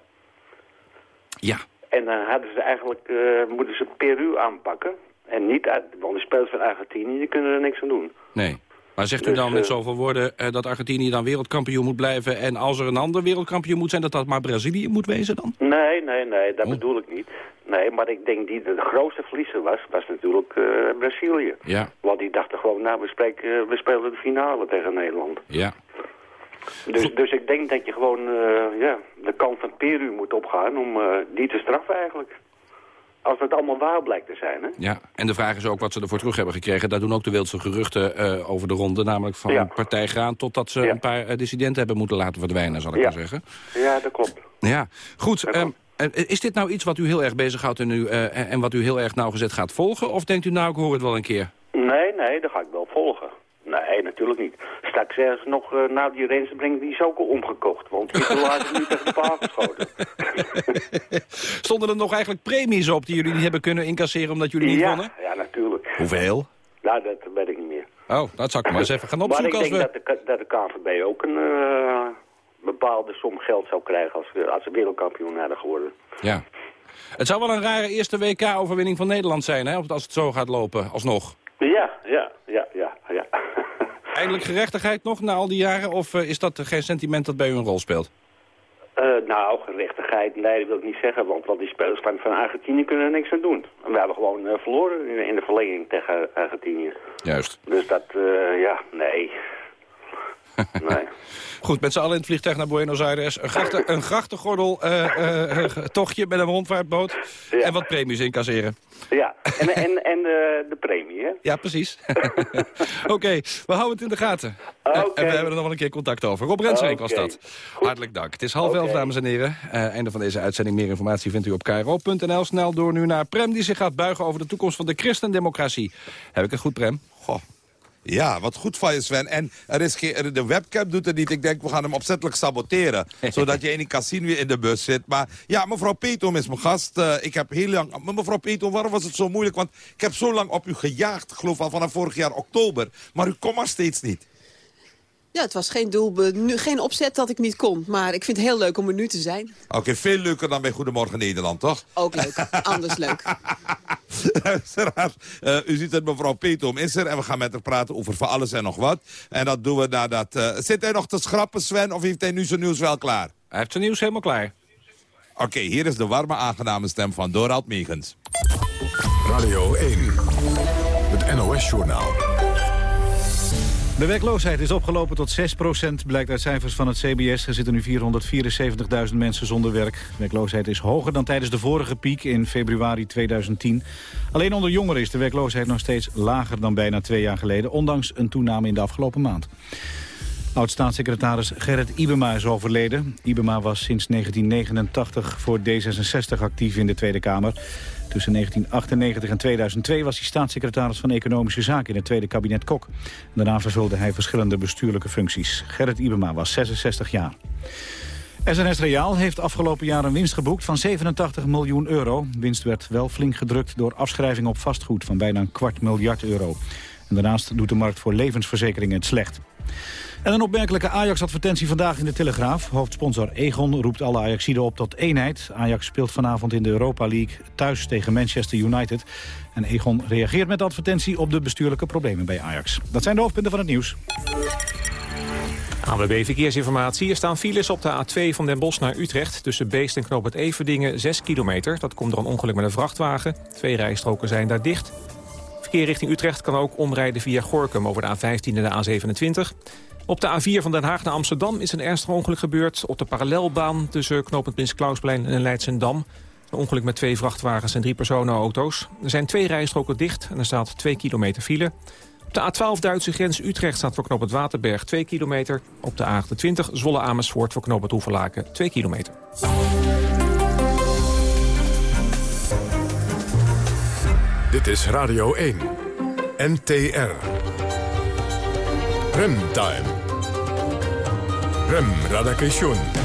Ja. En dan hadden ze eigenlijk, uh, moeten ze Peru aanpakken. En niet, uit, want de spelers van Argentinië die kunnen er niks aan doen. Nee. Maar zegt u dan met zoveel woorden uh, dat Argentinië dan wereldkampioen moet blijven... en als er een ander wereldkampioen moet zijn, dat dat maar Brazilië moet wezen dan? Nee, nee, nee, dat oh. bedoel ik niet. Nee, maar ik denk die de grootste verliezer was, was natuurlijk uh, Brazilië. Ja. Want die dachten gewoon, nou, we, spreken, uh, we spelen de finale tegen Nederland. Ja. Dus, dus ik denk dat je gewoon ja, de kant van Peru moet opgaan om die te straffen eigenlijk. Als het allemaal waar blijkt te zijn, hè? Ja, en de vraag is ook wat ze ervoor terug hebben gekregen. Daar doen ook de wildste geruchten uh, over de ronde. Namelijk van ja. partij Graan totdat ze ja. een paar uh, dissidenten hebben moeten laten verdwijnen, zal ik ja. maar zeggen. Ja, dat klopt. Ja, goed. Um, is dit nou iets wat u heel erg bezighoudt en, u, en wat u heel erg nauwgezet gaat volgen? Of denkt u nou, ik hoor het wel een keer? Nee, nee, dat ga ik wel volgen. Nee, natuurlijk niet. Straks ergens nog, uh, nou die Rensenbrink, die is ook al omgekocht. Want die laten nu tegen de paal geschoten. Stonden er nog eigenlijk premies op die jullie niet hebben kunnen incasseren omdat jullie niet ja, wonnen? Ja, natuurlijk. Hoeveel? Nou, dat weet ik niet meer. Oh, dat zou ik maar eens even gaan opzoeken. Maar ik denk als we... dat, de, dat de KNVB ook een uh, bepaalde som geld zou krijgen als, als ze wereldkampioen hadden geworden. Ja. Het zou wel een rare eerste WK-overwinning van Nederland zijn, hè, als het zo gaat lopen, alsnog. Ja, ja, ja. Eindelijk gerechtigheid nog na al die jaren? Of uh, is dat geen sentiment dat bij u een rol speelt? Uh, nou, gerechtigheid, nee, dat wil ik niet zeggen. Want, want die spelers van, Argentinië kunnen er niks aan doen. En we hebben gewoon uh, verloren in, in, de verlenging tegen Argentinië. Juist. Dus dat, ja, nee. Nee. Goed, met z'n allen in het vliegtuig naar Buenos Aires. Een, grachten, een grachtengordel uh, tochtje met een rondvaartboot. Ja. En wat premies incasseren. Ja, en, en, en de premie, hè? Ja, precies. Oké, okay, we houden het in de gaten. Okay. En we hebben er nog wel een keer contact over. Rob Rensrink okay. was dat. Goed. Hartelijk dank. Het is half elf, dames en heren. Einde van deze uitzending. Meer informatie vindt u op kro.nl. Snel door nu naar Prem, die zich gaat buigen over de toekomst van de christendemocratie. Heb ik het goed, Prem? Goh. Ja, wat goed van je, Sven. En er is geen, de webcam doet het niet. Ik denk, we gaan hem opzettelijk saboteren. zodat je in die casino weer in de bus zit. Maar ja, mevrouw Petom is mijn gast. Uh, ik heb heel lang... Maar mevrouw Petom, waarom was het zo moeilijk? Want ik heb zo lang op u gejaagd, ik geloof al vanaf vorig jaar oktober. Maar u komt maar steeds niet. Ja, het was geen doel, geen opzet dat ik niet kon. Maar ik vind het heel leuk om er nu te zijn. Oké, okay, veel leuker dan bij Goedemorgen Nederland, toch? Ook leuk, anders leuk. uh, u ziet het, mevrouw Petom is er en we gaan met haar praten over van alles en nog wat. En dat doen we nadat... Uh, zit hij nog te schrappen, Sven, of heeft hij nu zijn nieuws wel klaar? Hij heeft zijn nieuws helemaal klaar. Oké, okay, hier is de warme, aangename stem van Dorald Megens. Radio 1, het NOS-journaal. De werkloosheid is opgelopen tot 6% blijkt uit cijfers van het CBS. Er zitten nu 474.000 mensen zonder werk. De werkloosheid is hoger dan tijdens de vorige piek in februari 2010. Alleen onder jongeren is de werkloosheid nog steeds lager dan bijna twee jaar geleden... ondanks een toename in de afgelopen maand. Oud-staatssecretaris Gerrit Ibema is overleden. Ibema was sinds 1989 voor D66 actief in de Tweede Kamer. Tussen 1998 en 2002 was hij staatssecretaris van Economische Zaken in het Tweede Kabinet Kok. Daarna vervulde hij verschillende bestuurlijke functies. Gerrit Ibema was 66 jaar. SNS Reaal heeft afgelopen jaar een winst geboekt van 87 miljoen euro. winst werd wel flink gedrukt door afschrijving op vastgoed van bijna een kwart miljard euro. En daarnaast doet de markt voor levensverzekeringen het slecht. En een opmerkelijke Ajax-advertentie vandaag in de Telegraaf. Hoofdsponsor Egon roept alle Ajaxiden op tot eenheid. Ajax speelt vanavond in de Europa League thuis tegen Manchester United. En Egon reageert met de advertentie op de bestuurlijke problemen bij Ajax. Dat zijn de hoofdpunten van het nieuws. ANWB Verkeersinformatie. Er staan files op de A2 van Den Bosch naar Utrecht... tussen Beest en Knoop het Everdingen 6 kilometer. Dat komt door een ongeluk met een vrachtwagen. Twee rijstroken zijn daar dicht. Verkeer richting Utrecht kan ook omrijden via Gorkum... over de A15 en de A27. Op de A4 van Den Haag naar Amsterdam is een ernstig ongeluk gebeurd. Op de parallelbaan tussen knooppunt Prins Klausplein en Leidsendam. Een ongeluk met twee vrachtwagens en drie personenauto's. Er zijn twee rijstroken dicht en er staat 2 kilometer file. Op de A12 Duitse grens Utrecht staat voor knooppunt Waterberg 2 kilometer. Op de A28 Zwolle Amersfoort voor knooppunt Hoevelaken 2 kilometer. Dit is Radio 1. NTR. Remtime. Rem Radakation.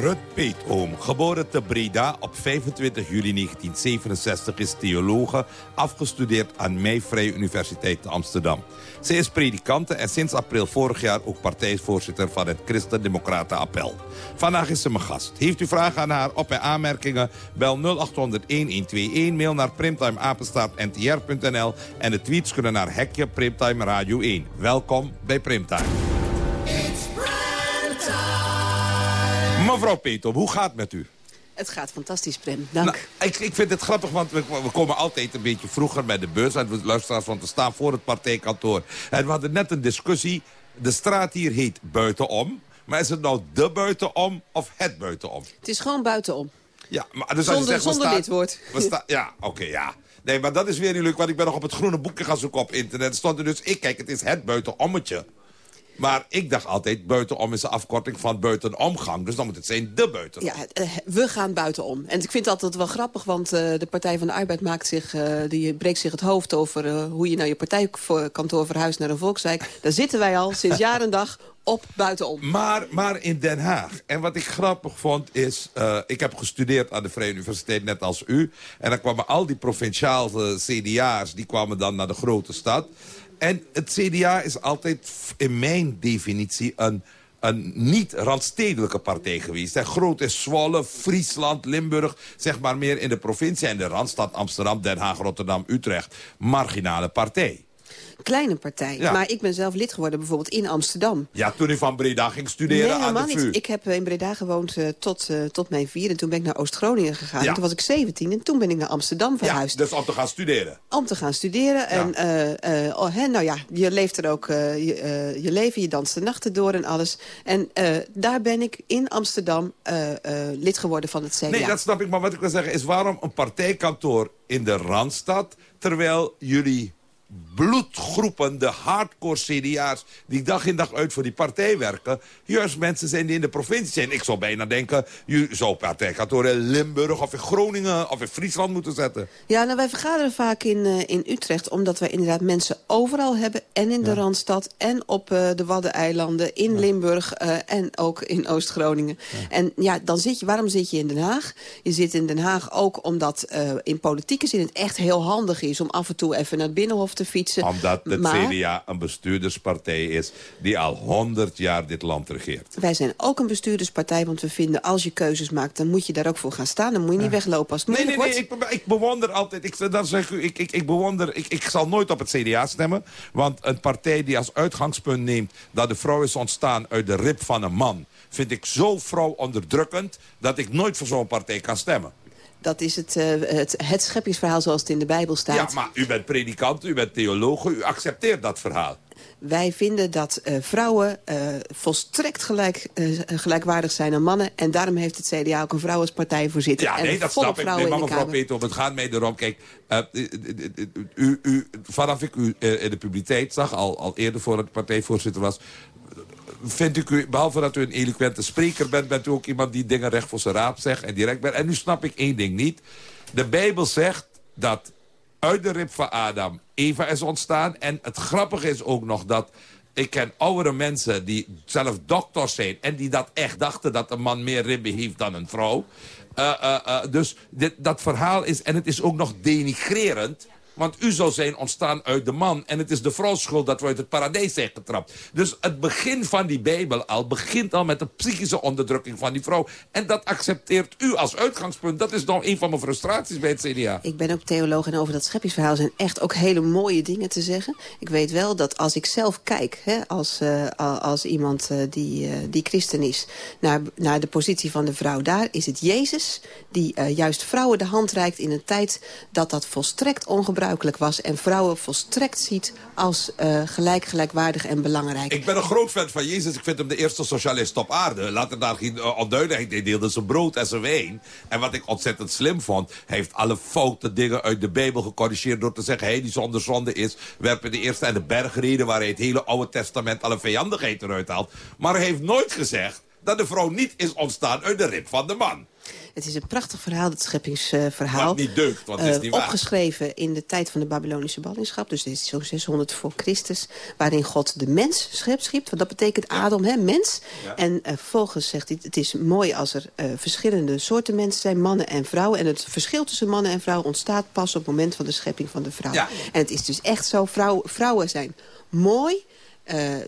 Rut Peetoom, geboren te Breda op 25 juli 1967, is theologe, afgestudeerd aan Meivrije Universiteit te Amsterdam. Zij is predikante en sinds april vorig jaar ook partijvoorzitter van het Christen-Democraten Appel. Vandaag is ze mijn gast. Heeft u vragen aan haar op- en aanmerkingen? Bel 0800-1121, mail naar primtimeapenstaartntr.nl en de tweets kunnen naar Hekje Primtime Radio 1. Welkom bij Primtime. Mevrouw Petom, hoe gaat het met u? Het gaat fantastisch, Prem. Dank. Nou, ik, ik vind het grappig, want we, we komen altijd een beetje vroeger met de bus. En we luisteren van te staan voor het partijkantoor. En we hadden net een discussie. De straat hier heet Buitenom. Maar is het nou de buitenom of het buitenom? Het is gewoon buitenom. Ja, maar dus zonder als je zegt, we zonder staan- lidwoord. we staan- ja, oké, ja. Nee, maar dat is weer niet leuk, want ik ben nog op het groene boekje gaan zoeken op internet. Er stond er dus, ik kijk, het is het buitenommetje. Maar ik dacht altijd, buitenom is de afkorting van buitenomgang. Dus dan moet het zijn de buitenom. Ja, eh, we gaan buitenom. En ik vind het altijd wel grappig, want eh, de Partij van de Arbeid maakt zich, eh, die breekt zich het hoofd over hoe je naar je partijkantoor verhuist naar een volkswijk. Daar zitten wij al sinds jaar en dag op buitenom. Maar, maar in Den Haag. En wat ik grappig vond is... ik heb gestudeerd aan de Vrije Universiteit, net als u. En dan kwamen al die provinciale CDA's... die kwamen dan naar de grote stad. En het CDA is altijd, in mijn definitie... een, een niet-randstedelijke partij geweest. Groot is Zwolle, Friesland, Limburg... zeg maar meer in de provincie. En de Randstad Amsterdam, Den Haag, Rotterdam, Utrecht. Marginale partij. Kleine partij. Ja. Maar ik ben zelf lid geworden bijvoorbeeld in Amsterdam. Ja, toen u van Breda ging studeren nee, aan helemaal de VU. niet. Ik heb eh, in Breda gewoond eh, tot, eh, tot mijn vier. En toen ben ik naar Oost-Groningen gegaan. Ja. Toen was ik 17 en toen ben ik naar Amsterdam ja, verhuisd. dus om te gaan studeren. Om te gaan studeren. En oh, hè, nou ja, je leeft er ook je, je leven, je danst de nachten door en alles. En daar ben ik in Amsterdam lid geworden van het CDA. Nee, dat snap ik. Maar wat ik wil zeggen is... waarom een partijkantoor in de Randstad... terwijl jullie bloedgroepen, de hardcore CDA's... die dag in dag uit voor die partij werken... juist mensen zijn die in de provincie zijn. Ik zou bijna denken... je zou partijkantoor in Limburg of in Groningen of in Friesland moeten zetten. Ja, nou, wij vergaderen vaak in, eh, in Utrecht... omdat wij inderdaad mensen overal hebben. En in de Randstad, en op eh, de Waddeneilanden... in Limburg eh, en ook in Oost-Groningen. En ja, dan zit je, waarom zit je in Den Haag? Je zit in Den Haag ook omdat in politieke zin... het echt heel handig is om af en toe even naar het Binnenhof te fietsen. Omdat het maar CDA een bestuurderspartij is... die al honderd jaar dit land regeert. wij zijn ook een bestuurderspartij... want we vinden als je keuzes maakt... dan moet je daar ook voor gaan staan. Dan moet je niet weglopen als het Nee, nee, nee, wordt. ik, ik bewonder altijd, ik, dat zeg u, ik, ik, ik bewonder, ik, ik zal nooit op het CDA stemmen. Want een partij die als uitgangspunt neemt dat de vrouw is ontstaan uit de rib van een man. vind ik zo vrouwonderdrukkend... dat ik nooit voor zo'n partij kan stemmen. Dat is het, uh, het, het scheppingsverhaal zoals het in de Bijbel staat. Ja, maar u bent predikant, u bent theoloog, u accepteert dat verhaal. Wij vinden dat uh, vrouwen uh, volstrekt gelijk, uh, gelijkwaardig zijn aan mannen. En daarom heeft het CDA ook een vrouw als partijvoorzitter. Ja, nee, en dat snap ik. Nee, maar mevrouw Peter, het gaat mij erom. Kijk, u, u, vanaf ik u in de publiciteit zag, al, al eerder voor het partijvoorzitter was vind ik u, behalve dat u een eloquente spreker bent... bent u ook iemand die dingen recht voor zijn raap zegt en direct bent. En nu snap ik één ding niet. De Bijbel zegt dat uit de rib van Adam Eva is ontstaan. En het grappige is ook nog dat... Ik ken oudere mensen die zelf dokters zijn... en die dat echt dachten dat een man meer ribben heeft dan een vrouw. Uh, uh, uh, dus dit, dat verhaal is... en het is ook nog denigrerend want u zou zijn ontstaan uit de man. En het is de vrouw schuld dat we uit het paradijs zijn getrapt. Dus het begin van die Bijbel al begint al met de psychische onderdrukking van die vrouw. En dat accepteert u als uitgangspunt. Dat is dan een van mijn frustraties bij het CDA. Ik ben ook theoloog en over dat scheppingsverhaal zijn echt ook hele mooie dingen te zeggen. Ik weet wel dat als ik zelf kijk, hè, als, uh, als iemand uh, die, uh, die christen is... Naar, naar de positie van de vrouw, daar is het Jezus... die juist vrouwen de hand reikt in een tijd dat dat volstrekt ongebruikelijk was... en vrouwen volstrekt ziet als uh, gelijk, gelijkwaardig en belangrijk. Ik ben een groot fan van Jezus. Ik vind hem de eerste socialist op aarde. Laat er daar geen uh, onduidelijkheid in deelde zijn brood en zijn wijn. En wat ik ontzettend slim vond... heeft alle foute dingen uit de Bijbel gecorrigeerd... door te zeggen, hij die zonder zonde is... werpen de eerste en de bergreden... waar hij het hele Oude Testament alle vijandigheid eruit haalt. Maar hij heeft nooit gezegd dat de vrouw niet is ontstaan uit de rib van de man. Het is een prachtig verhaal, het scheppingsverhaal. Niet deugt, want het is niet uh, Opgeschreven in de tijd van de Babylonische ballingschap. Dus dit is zo'n 600 voor Christus. Waarin God de mens schiep want dat betekent Adam, hè, mens. Ja. En vervolgens zegt hij, het is mooi als er uh, verschillende soorten mensen zijn. Mannen en vrouwen. En het verschil tussen mannen en vrouwen ontstaat pas op het moment van de schepping van de vrouw. Ja. En het is dus echt zo, vrouw, vrouwen zijn mooi...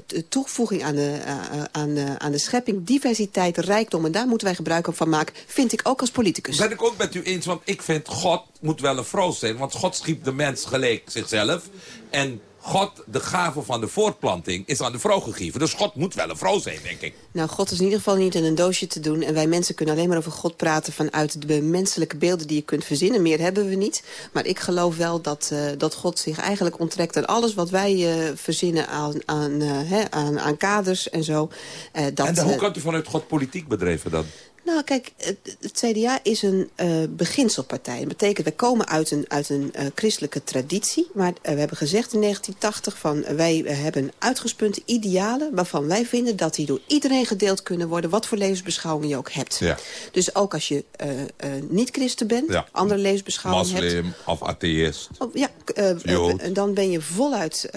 De toevoeging aan de, uh, aan, aan de schepping, diversiteit, rijkdom... en daar moeten wij gebruik van maken, vind ik ook als politicus. Ben ik ook met u eens, want ik vind God moet wel een vrouw zijn. Want God schiep de mens gelijk zichzelf. En God, de gave van de voortplanting, is aan de vrouw gegeven. Dus God moet wel een vrouw zijn, denk ik. Nou, God is in ieder geval niet in een doosje te doen. En wij mensen kunnen alleen maar over God praten vanuit de menselijke beelden die je kunt verzinnen. Meer hebben we niet. Maar ik geloof wel dat, uh, dat God zich eigenlijk onttrekt aan alles wat wij uh, verzinnen aan, aan, uh, hè, aan, aan kaders en zo. dat, en dan, hoe kunt u vanuit God politiek bedrijven dan? Nou, kijk, het, het CDA is een uh, beginselpartij. Dat betekent, we komen uit een, uit een uh, christelijke traditie. Maar uh, we hebben gezegd in 1980 van... wij hebben uitgespunte idealen waarvan wij vinden... dat die door iedereen gedeeld kunnen worden... wat voor levensbeschouwing je ook hebt. Ja. Dus ook als je niet christen bent, ja. andere levensbeschouwing Moslim hebt... Moslim of atheïst. Oh, ja, dan ben je voluit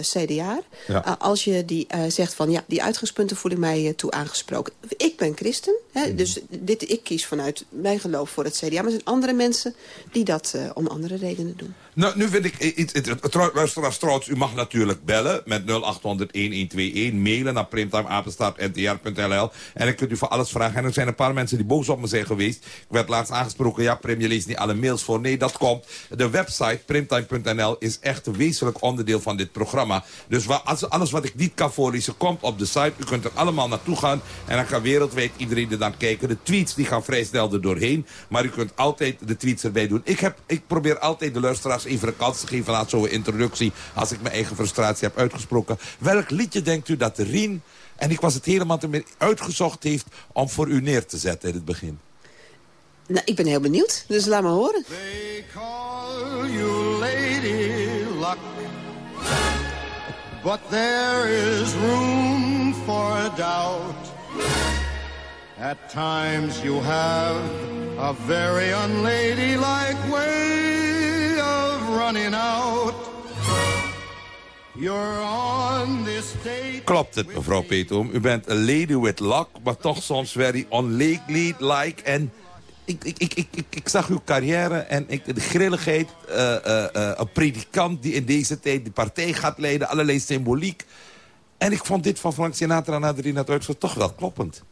CDA. Ja. als je die zegt van, ja, die uitgespunten voel ik mij toe aangesproken. Ik ben christen, hè, dus dit, ik kies vanuit mijn geloof voor het CDA. Maar er zijn andere mensen die dat uh, om andere redenen doen. Nou, nu vind ik. Luisteraars trouwens, u mag natuurlijk bellen met 0800-1121. Mailen naar primtimeapenstaartntr.nl. En dan kunt u voor alles vragen. En er zijn een paar mensen die boos op me zijn geweest. Ik werd laatst aangesproken, ja, Prim, je leest niet alle mails voor. Nee, dat komt. De website primtime.nl is echt een wezenlijk onderdeel van dit programma. Dus alles wat ik niet kan voorlezen, komt op de site. U kunt er allemaal naartoe gaan. En dan kan wereldwijd iedereen er dan kijken. De tweets die gaan vrij snel er doorheen. Maar u kunt altijd de tweets erbij doen. Ik, heb, ik probeer altijd de luisteraars even een kans te geven... laat zo'n introductie, als ik mijn eigen frustratie heb uitgesproken. Welk liedje denkt u dat Rien, en ik was het helemaal ermee uitgezocht heeft... om voor u neer te zetten in het begin? Nou, ik ben heel benieuwd, dus laat me horen. They call you Lady Luck But there is room for doubt At times you have a very unladylike way running out. You're on this date Klopt het, mevrouw Peetoom. U bent een lady with luck, maar toch soms very unladylike. En ik, ik, ik, ik, ik, zag uw carrière en ik, de grilligheid. Uh, uh, uh, een predikant die in deze tijd de partij gaat leiden. Allerlei symboliek. En ik vond dit van Frank Sinatra na de net toch wel kloppend.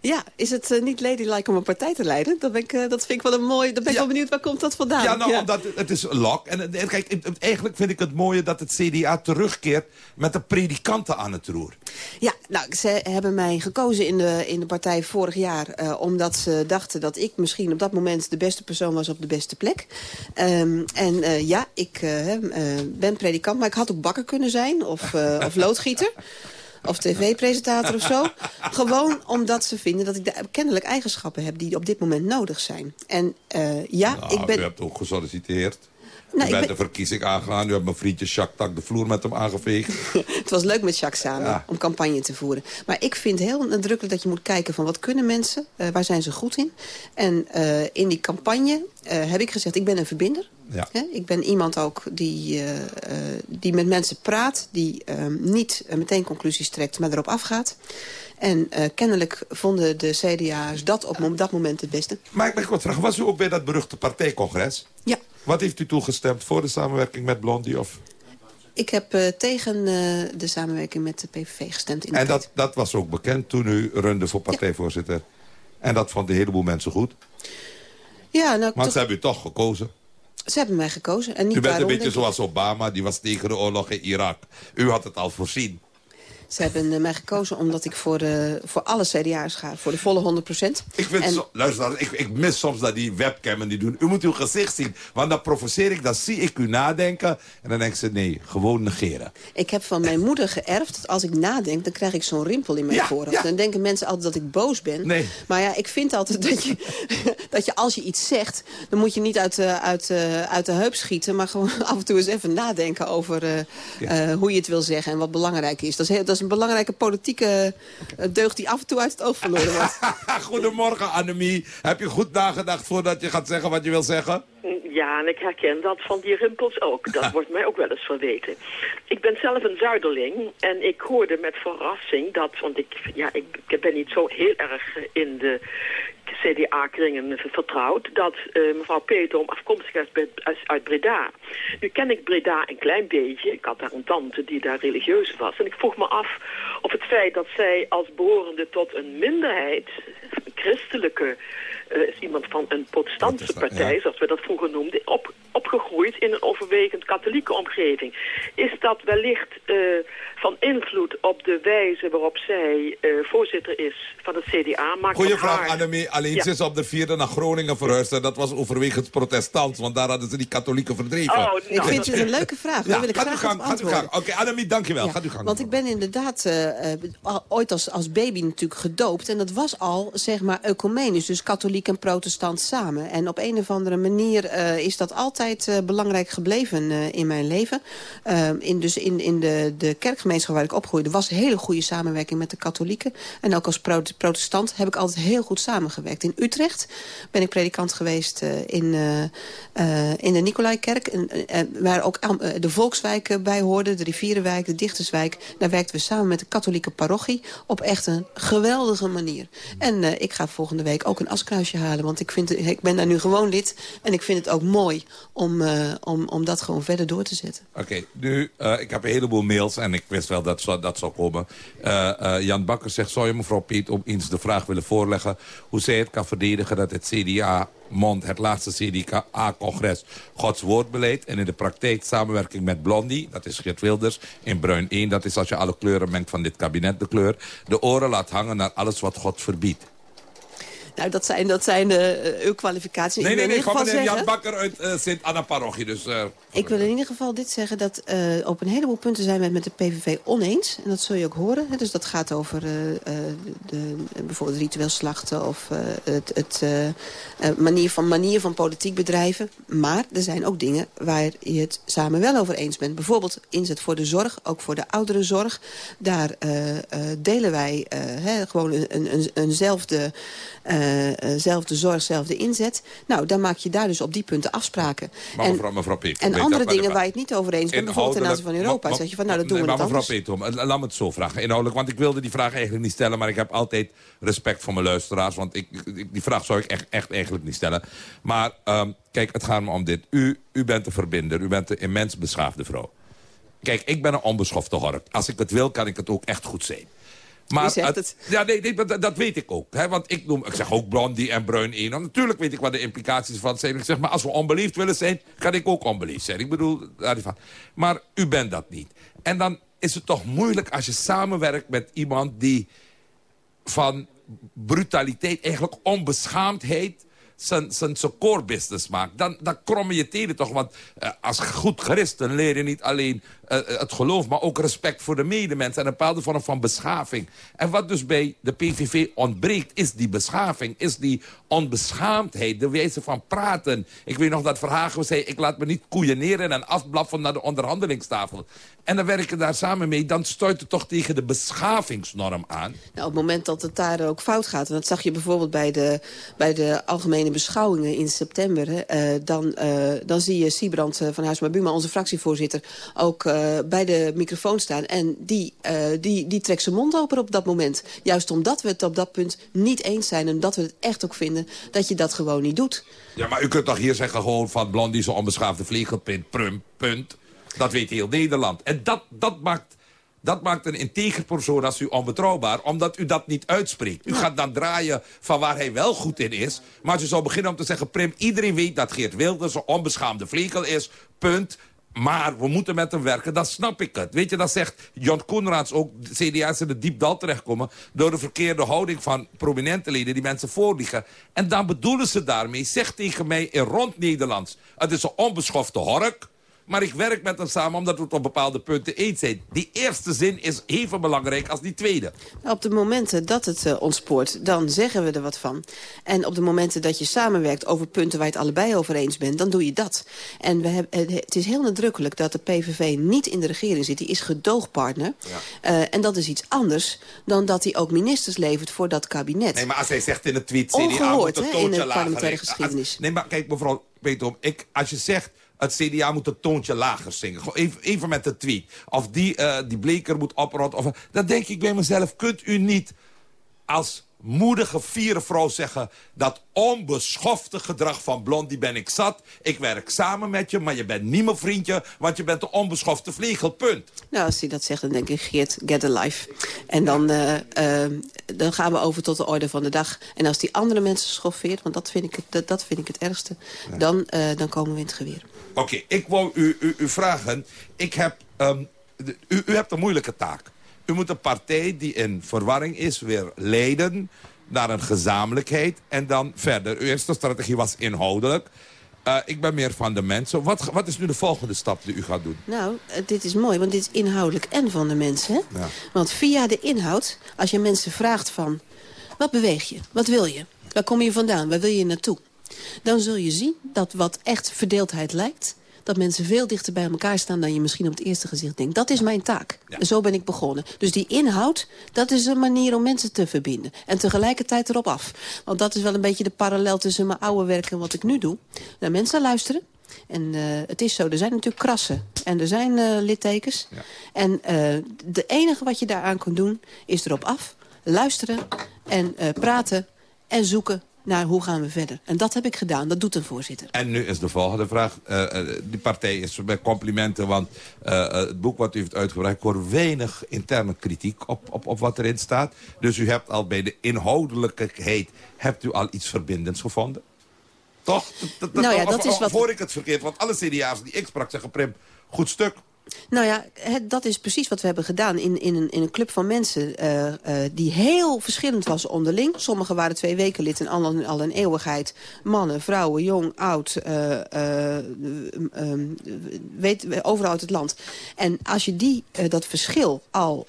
Ja, is het eh, niet ladylike om een partij te leiden? Dat, ben ik, eh, dat vind ik wel een mooi... Dan ben ik wel benieuwd, waar komt dat vandaan? Ja, nou, omdat het, is lok. En, en kijk, eigenlijk vind ik het mooie dat het CDA terugkeert... met de predikanten aan het roer. Ja, nou, ze hebben mij gekozen in de, in de partij vorig jaar... eh, omdat ze dachten dat ik misschien op dat moment de beste persoon was op de beste plek. Ehm, en ja, ik ben predikant, maar ik had ook bakker kunnen zijn of, of loodgieter. Of tv-presentator of zo. Gewoon omdat ze vinden dat ik de, kennelijk eigenschappen heb... die op dit moment nodig zijn. En eh, ja, Nou, ik ben... U hebt ook gesolliciteerd. Nou, u ik bent ben- de verkiezing aangegaan. U hebt mijn vriendje Jacques Tak de vloer met hem aangeveegd. Het was leuk met Jacques samen Ja. om campagne te voeren. Maar ik vind heel nadrukkelijk dat je moet kijken van wat kunnen mensen, eh, waar zijn ze goed in. En eh, in die campagne heb ik gezegd, ik ben een verbinder. Ja. Ik ben iemand ook die, eh, eh, die met mensen praat, die eh, niet eh, meteen conclusies trekt, maar erop afgaat. En kennelijk vonden de CDA's dat op dat moment het beste. Maar ik ben wat vragen. Was u ook bij dat beruchte partijcongres? Ja. Wat heeft u toegestemd voor de samenwerking met Blondie? Of... Ik heb tegen de samenwerking met de PVV gestemd. In En dat, dat was ook bekend toen u runde voor partijvoorzitter. En dat vonden een heleboel mensen goed. Ja, nou, toch- ze hebben u toch gekozen. Ze hebben mij gekozen. En niet U bent daarom, een beetje zoals Obama, die was tegen de oorlog in Irak. U had het al voorzien. Ze hebben eh, mij gekozen omdat ik voor, de, voor alle CDA's ga. Voor de volle 100% Ik vind en, luister, ik, ik mis soms dat die webcammen die doen. U moet uw gezicht zien. Want dan provoceer ik, dan zie ik u nadenken. En dan denken ze, nee, gewoon negeren. ik heb van mijn moeder geërfd dat als ik nadenk... dan krijg ik zo'n rimpel in mijn Ja, voorhoofd. ja. Dan denken mensen altijd dat ik boos ben. Nee. Maar ja, ik vind altijd dat je, dat je als je iets zegt... dan moet je niet uit de, uit, de, uit de heup schieten... maar gewoon af en toe eens even nadenken over eh, eh, hoe je het wil zeggen... en wat belangrijk is. Dat is, heel, dat is een belangrijke politieke eh, deugd... die af en toe uit het oog verloren wordt. Goedemorgen, Annemie. Heb je goed nagedacht voordat je gaat zeggen wat je wil zeggen? Ja, en ik herken dat van die rimpels ook. Dat wordt mij ook wel eens verweten. Ik ben zelf een Zuiderling en ik hoorde met verrassing dat... want ik, ja, ik, ik ben niet zo heel erg in de CDA-kringen vertrouwd... dat eh, mevrouw Petom afkomstig is uit, Breda. Nu ken ik Breda een klein beetje. Ik had daar een tante die daar religieus was. En ik vroeg me af of het feit dat zij als behorende tot een minderheid... christelijke... eh, is iemand van een protestantse partij, ja. zoals we dat vroeger noemden, op, opgegroeid in een overwegend katholieke omgeving. Is dat wellicht eh, van invloed op de wijze waarop zij eh, voorzitter is van het CDA? Maakt Goeie vraag, haar- Annemie. Alleen Ja. ze is op de vierde naar Groningen verhuisd. En dat was overwegend protestants, want daar hadden ze die katholieken verdreven. Oh, nou, ik vind het een leuke vraag. Ja, wil ik gaat u gang, gaat u gang. Oké, Annemie, dankjewel. Ja, Gaat u gang. Want ik ben inderdaad eh, eh, ooit als, als baby natuurlijk gedoopt. En dat was al, zeg maar, ecumenisch. Dus katholiek en protestant samen. En op een of andere manier eh, is dat altijd eh, belangrijk gebleven eh, in mijn leven. In, dus in, in de, de kerkgemeenschap waar ik opgroeide... was hele goede samenwerking met de katholieken. En ook als pro- protestant heb ik altijd heel goed samengewerkt. In Utrecht ben ik predikant geweest in, in de. En, waar ook de Volkswijk bij hoorde, de Rivierenwijk, de Dichterswijk. Daar werkten we samen met de katholieke parochie op echt een geweldige manier. En ik ga volgende week ook een halen. Want ik, vind, ik ben daar nu gewoon lid. En ik vind het ook mooi om, eh, om, om dat gewoon verder door te zetten. Oké, nu, eh, ik heb een heleboel mails en ik wist wel dat dat zou komen. Eh, Jan Bakker zegt, zou je mevrouw Piet om eens de vraag willen voorleggen... hoe zij het kan verdedigen dat het CDA mond het laatste CDA-congres Gods woordbeleid... en in de praktijk samenwerking met Blondie, dat is Geert Wilders, in Bruin 1... dat is als je alle kleuren mengt van dit kabinet de kleur... de oren laat hangen naar alles wat God verbiedt. Nou, dat zijn, dat zijn eh, uw kwalificaties. Nee, ik nee, nee, geval meneer zeggen... Jan Bakker uit eh, Sint-Anna-parochie. Dus, eh, Ik wil in ieder geval dit zeggen dat eh, op een heleboel punten zijn we het met de PVV oneens. En dat zul je ook horen. Hè. Dus dat gaat over eh, eh, de, bijvoorbeeld ritueel slachten of eh, het, het eh, eh, manier, van, manier van politiek bedrijven. Maar er zijn ook dingen waar je het samen wel over eens bent. Bijvoorbeeld inzet voor de zorg, ook voor de ouderenzorg. Daar eh, eh, delen wij eh, hè, gewoon een, een, eenzelfde eh, eh, zelfde zorg, zelfde inzet. Nou, dan maak je daar dus op die punten afspraken. Maar En- mevrouw, mevrouw Peter, en andere dingen waar je het niet over eens bent, bijvoorbeeld ten aanzien van Europa, zeg je van nou, dat doen we maar niet mevrouw anders. Peter, laat me het zo vragen. Inhoudelijk, want ik wilde die vraag eigenlijk niet stellen... maar ik heb altijd respect voor mijn luisteraars... want ik, die vraag zou ik echt, echt eigenlijk niet stellen. Maar ehm, kijk, het gaat me om dit. U, u bent een verbinder, u bent een immens beschaafde vrouw. Kijk, ik ben een onbeschofte hork. Als ik het wil, kan ik het ook echt goed zijn. Maar zegt het. Ja, nee, nee maar dat, dat weet ik ook. Hè, want ik, noem, ik zeg ook blondie en bruin 1. En natuurlijk weet ik wat de implicaties van zijn. Ik zeg, maar als we onbeleefd willen zijn, kan ik ook onbeleefd zijn. Ik bedoel, daar van. Maar u bent dat niet. En dan is het toch moeilijk als je samenwerkt met iemand die van brutaliteit, eigenlijk onbeschaamdheid zijn, zijn, zijn core business maakt. Dan, dan krommen je tenen toch. Want eh, als goed christen leer je niet alleen eh, het geloof... maar ook respect voor de medemens en een bepaalde vorm van beschaving. En wat dus bij de PVV ontbreekt, is die beschaving. Is die onbeschaamdheid, de wijze van praten. Ik weet nog dat Verhagen zei... ik laat me niet koeieneren en afblaffen naar de onderhandelingstafel. En dan werken daar samen mee, dan stuit het toch tegen de beschavingsnorm aan. Nou, op het moment dat het daar ook fout gaat... en dat zag je bijvoorbeeld bij de, bij de algemene beschouwingen in september... Eh, dan, eh, dan zie je Siebrand van Huisma Buma, onze fractievoorzitter... ook eh, bij de microfoon staan. En die, eh, die, die trekt zijn mond open op dat moment. Juist omdat we het op dat punt niet eens zijn... en omdat we het echt ook vinden dat je dat gewoon niet doet. Ja, maar u kunt toch hier zeggen gewoon van Blondie... zo'n onbeschaafde vlegelpunt, prum, punt... Dat weet heel Nederland. En dat, dat, maakt, dat maakt een integer persoon als u onbetrouwbaar. Omdat u dat niet uitspreekt. U gaat dan draaien van waar hij wel goed in is. Maar als u zou beginnen om te zeggen... Prim, iedereen weet dat Geert Wilders een onbeschaamde vlegel is. Punt. Maar we moeten met hem werken, dan snap ik het. Weet je, dat zegt Jan Koenraads ook. De CDA's in het diep dal terechtkomen... door de verkeerde houding van prominente leden die mensen voorliggen. En dan bedoelen ze daarmee, zeg tegen mij in rond Nederlands... het is een onbeschofte hork... Maar ik werk met hem samen omdat we het op bepaalde punten eens zijn. Die eerste zin is even belangrijk als die tweede. Op de momenten dat het uh, ontspoort, dan zeggen we er wat van. En op de momenten dat je samenwerkt over punten waar je het allebei over eens bent... dan doe je dat. En we hebben, het is heel nadrukkelijk dat de PVV niet in de regering zit. Die is gedoogpartner. Ja. Uh, en dat is iets anders dan dat hij ook ministers levert voor dat kabinet. Nee, maar als hij zegt in het tweet... Ongehoord, CDA moet hè, in de parlementaire geschiedenis. Als, nee, maar kijk mevrouw Peter, ik, als je zegt het CDA moet een toontje lager zingen. Even, even met de tweet. Of die, uh, die bleker moet oprotten. Of, dan denk ik bij mezelf, kunt u niet als moedige vierde vrouw zeggen... dat onbeschofte gedrag van Blondie ben ik zat. Ik werk samen met je, maar je bent niet mijn vriendje... want je bent een onbeschofte vlegel, punt. Nou, als hij dat zegt, dan denk ik, Geert, get a life. En dan, uh, uh, dan gaan we over tot de orde van de dag. En als die andere mensen schoffeert, want dat vind ik het, dat, dat vind ik het ergste... Ja. Dan, uh, dan komen we in het geweer. Oké, okay, ik wou u, u, u, vragen... Ik heb, um, de, u, u hebt een moeilijke taak. U moet een partij die in verwarring is weer leiden naar een gezamenlijkheid en dan verder. Uw eerste strategie was inhoudelijk. Uh, ik ben meer van de mensen. Wat, wat is nu de volgende stap die u gaat doen? Nou, uh, dit is mooi, want dit is inhoudelijk en van de mensen. Hè? Ja. Want via de inhoud, als je mensen vraagt van... wat beweeg je? Wat wil je? Waar kom je vandaan? Waar wil je naartoe? Dan zul je zien dat wat echt verdeeldheid lijkt dat mensen veel dichter bij elkaar staan... dan je misschien op het eerste gezicht denkt. Dat is mijn taak. Ja. En zo ben ik begonnen. Dus die inhoud, dat is een manier om mensen te verbinden. En tegelijkertijd erop af. Want dat is wel een beetje de parallel tussen mijn oude werk en wat ik nu doe. Naar mensen luisteren. En uh, het is zo, er zijn natuurlijk krassen. En er zijn uh, littekens. Ja. En uh, de enige wat je daaraan kunt doen, is erop af. Luisteren en praten en zoeken naar hoe gaan we verder. En dat heb ik gedaan, dat doet een voorzitter. En nu is de volgende vraag. Uh, uh, die partij is bij complimenten, want uh, het boek wat u heeft uitgebracht... ik hoor weinig interne kritiek op, op, op wat erin staat. Dus u hebt al bij de inhoudelijkheid... hebt u al iets verbindends gevonden? Toch? Dat, dat, nou ja, of, dat is wat... Hoor ik het verkeerd? Want alle CDA's die ik sprak zeggen... Prim, goed stuk. Nou ja, het, dat is precies wat we hebben gedaan in, in, een, in een club van mensen... Uh, uh, die heel verschillend was onderling. Sommigen waren twee weken lid en al, al een eeuwigheid. Mannen, vrouwen, jong, oud, uh, um, weet, overal uit het land. En als je die, dat verschil al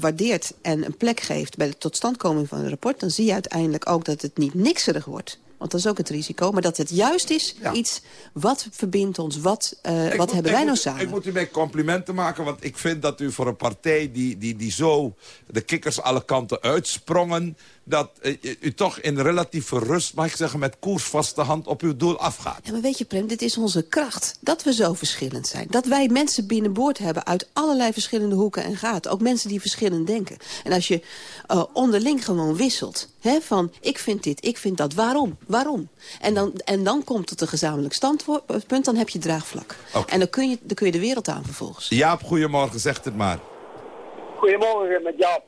waardeert en een plek geeft... bij de totstandkoming van een rapport... dan zie je uiteindelijk ook dat het niet nikserig wordt... Want dat is ook het risico. Maar dat het juist is ja. iets wat verbindt ons. Wat, uh, wat moet, hebben wij nou moet, samen? Ik moet u mee complimenten maken. Want ik vind dat u voor een partij die, die, die zo de kikkers alle kanten uitsprongen... dat uh, u toch in relatieve rust, mag ik zeggen... met koersvaste hand op uw doel afgaat. Ja, maar weet je, Prem, dit is onze kracht. Dat we zo verschillend zijn. Dat wij mensen binnenboord hebben uit allerlei verschillende hoeken en gaten. Ook mensen die verschillend denken. En als je uh, onderling gewoon wisselt... Hè, van ik vind dit, ik vind dat, waarom? Waarom? En dan, en dan komt het een gezamenlijk standpunt, dan heb je draagvlak. Okay. En dan kun, je, dan kun je de wereld aan vervolgens. Jaap, goedemorgen, zegt het maar. Goedemorgen met Jaap.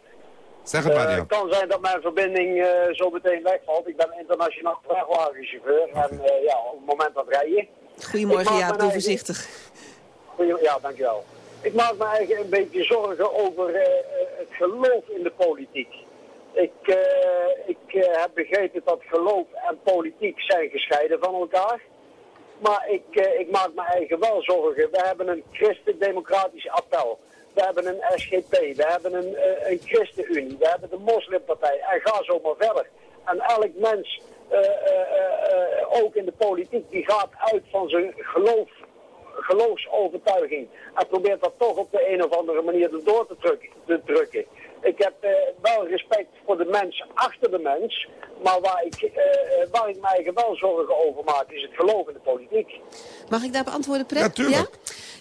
Zeg het maar, Eh, Jan. Het kan zijn dat mijn verbinding eh, zo meteen wegvalt. Ik ben internationaal vrachtwagenchauffeur. En eh, ja, op het moment dat rijden. Goedemorgen, Doe eigen- voorzichtig. Goeie, ja, dankjewel. Ik maak me eigenlijk een beetje zorgen over het geloof in de politiek. Ik, eh, ik heb begrepen dat geloof en politiek zijn gescheiden van elkaar. Maar ik, eh, ik maak me eigen wel zorgen. We hebben een christendemocratisch appel. We hebben een SGP. We hebben een, eh, een ChristenUnie. We hebben de moslimpartij. En ga zo maar verder. En elk mens, eh, eh, ook in de politiek, die gaat uit van zijn geloof geloofsovertuiging en probeert dat toch op de een of andere manier erdoor te, druk- te drukken. Ik heb wel respect voor de mens achter de mens, maar waar ik, eh, eh, waar ik eigen wel zorgen over maak is het geloof in de politiek. Mag ik daar beantwoorden, Prem? Ja, tuurlijk.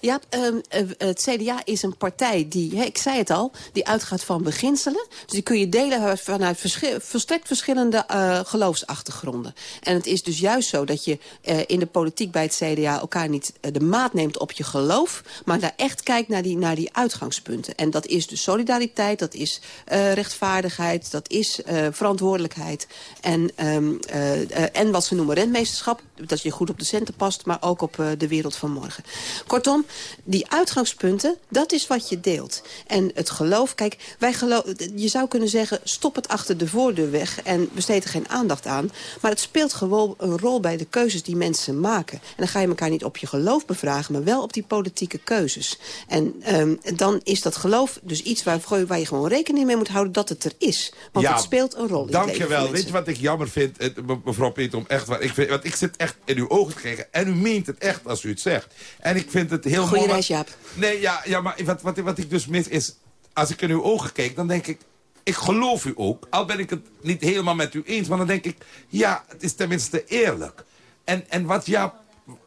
Ja, ehm, eh, het CDA is een partij die, hè, ik zei het al, die uitgaat van beginselen. Dus die kun je delen vanuit verschi- volstrekt verschillende eh, geloofsachtergronden. En het is dus juist zo dat je eh, in de politiek bij het CDA elkaar niet de maat neemt op je geloof, maar daar echt kijkt naar die, naar die uitgangspunten. En dat is dus solidariteit, dat is eh, rechtvaardigheid, dat is eh, verantwoordelijkheid. En, ehm, eh, eh, en wat ze noemen rentmeesterschap, dat je goed op de centen past, maar ook op eh, de wereld van morgen. Kortom, die uitgangspunten, dat is wat je deelt. En het geloof, kijk, wij geloof, je zou kunnen zeggen... stop het achter de voordeur weg en besteed er geen aandacht aan. Maar het speelt gewoon een rol bij de keuzes die mensen maken. En dan ga je elkaar niet op je geloof bevragen... maar wel op die politieke keuzes. En ehm, dan is dat geloof dus iets waar, waar je gewoon rekening mee moet houden... dat het er is. Want Ja, het speelt een rol in het leven van Dankjewel. Wat ik jammer vind, eh, me- mevrouw Peter, echt waar. Ik, vind, want ik zit echt in uw ogen te kijken. En u meent het echt als u het zegt. En ik vind het heel Goeie mooi. reis, Jaap. Nee, ja, ja maar wat, wat, wat ik dus mis is... Als ik in uw ogen kijk, dan denk ik... Ik geloof u ook, al ben ik het niet helemaal met u eens. Maar dan denk ik, ja, het is tenminste eerlijk. En, en wat ja,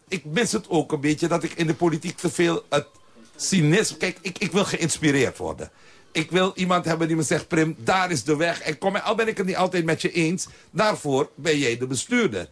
ik mis het ook een beetje dat ik in de politiek te veel het cynisme... Kijk, ik, ik wil geïnspireerd worden. Ik wil iemand hebben die me zegt, Prim, daar is de weg. En kom, al ben ik het niet altijd met je eens, daarvoor ben jij de bestuurder.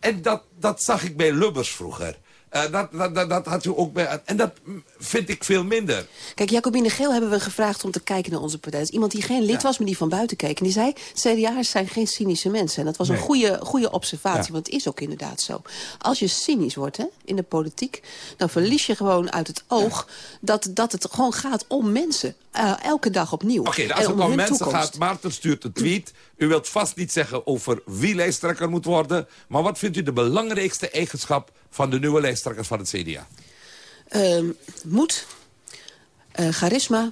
En dat, dat zag ik bij Lubbers vroeger. Eh, dat, dat, dat, dat had u ook bij... En dat vind ik veel minder. Kijk, Jacobine Geel hebben we gevraagd om te kijken naar onze partij. Iemand die geen lid was, maar die van buiten keek. En die zei, CDA'ers zijn geen cynische mensen. En dat was een goede, goede observatie, Ja. want het is ook inderdaad zo. Als je cynisch wordt hè, in de politiek, dan verlies je gewoon uit het oog... Dat, dat het gewoon gaat om mensen. Eh, elke dag opnieuw. Oké, als het om mensen toekomst. gaat, Maarten stuurt een tweet. U wilt vast niet zeggen over wie lijsttrekker moet worden. Maar wat vindt u de belangrijkste eigenschap van de nieuwe lijsttrekkers van het CDA? Ehm, moed, eh, charisma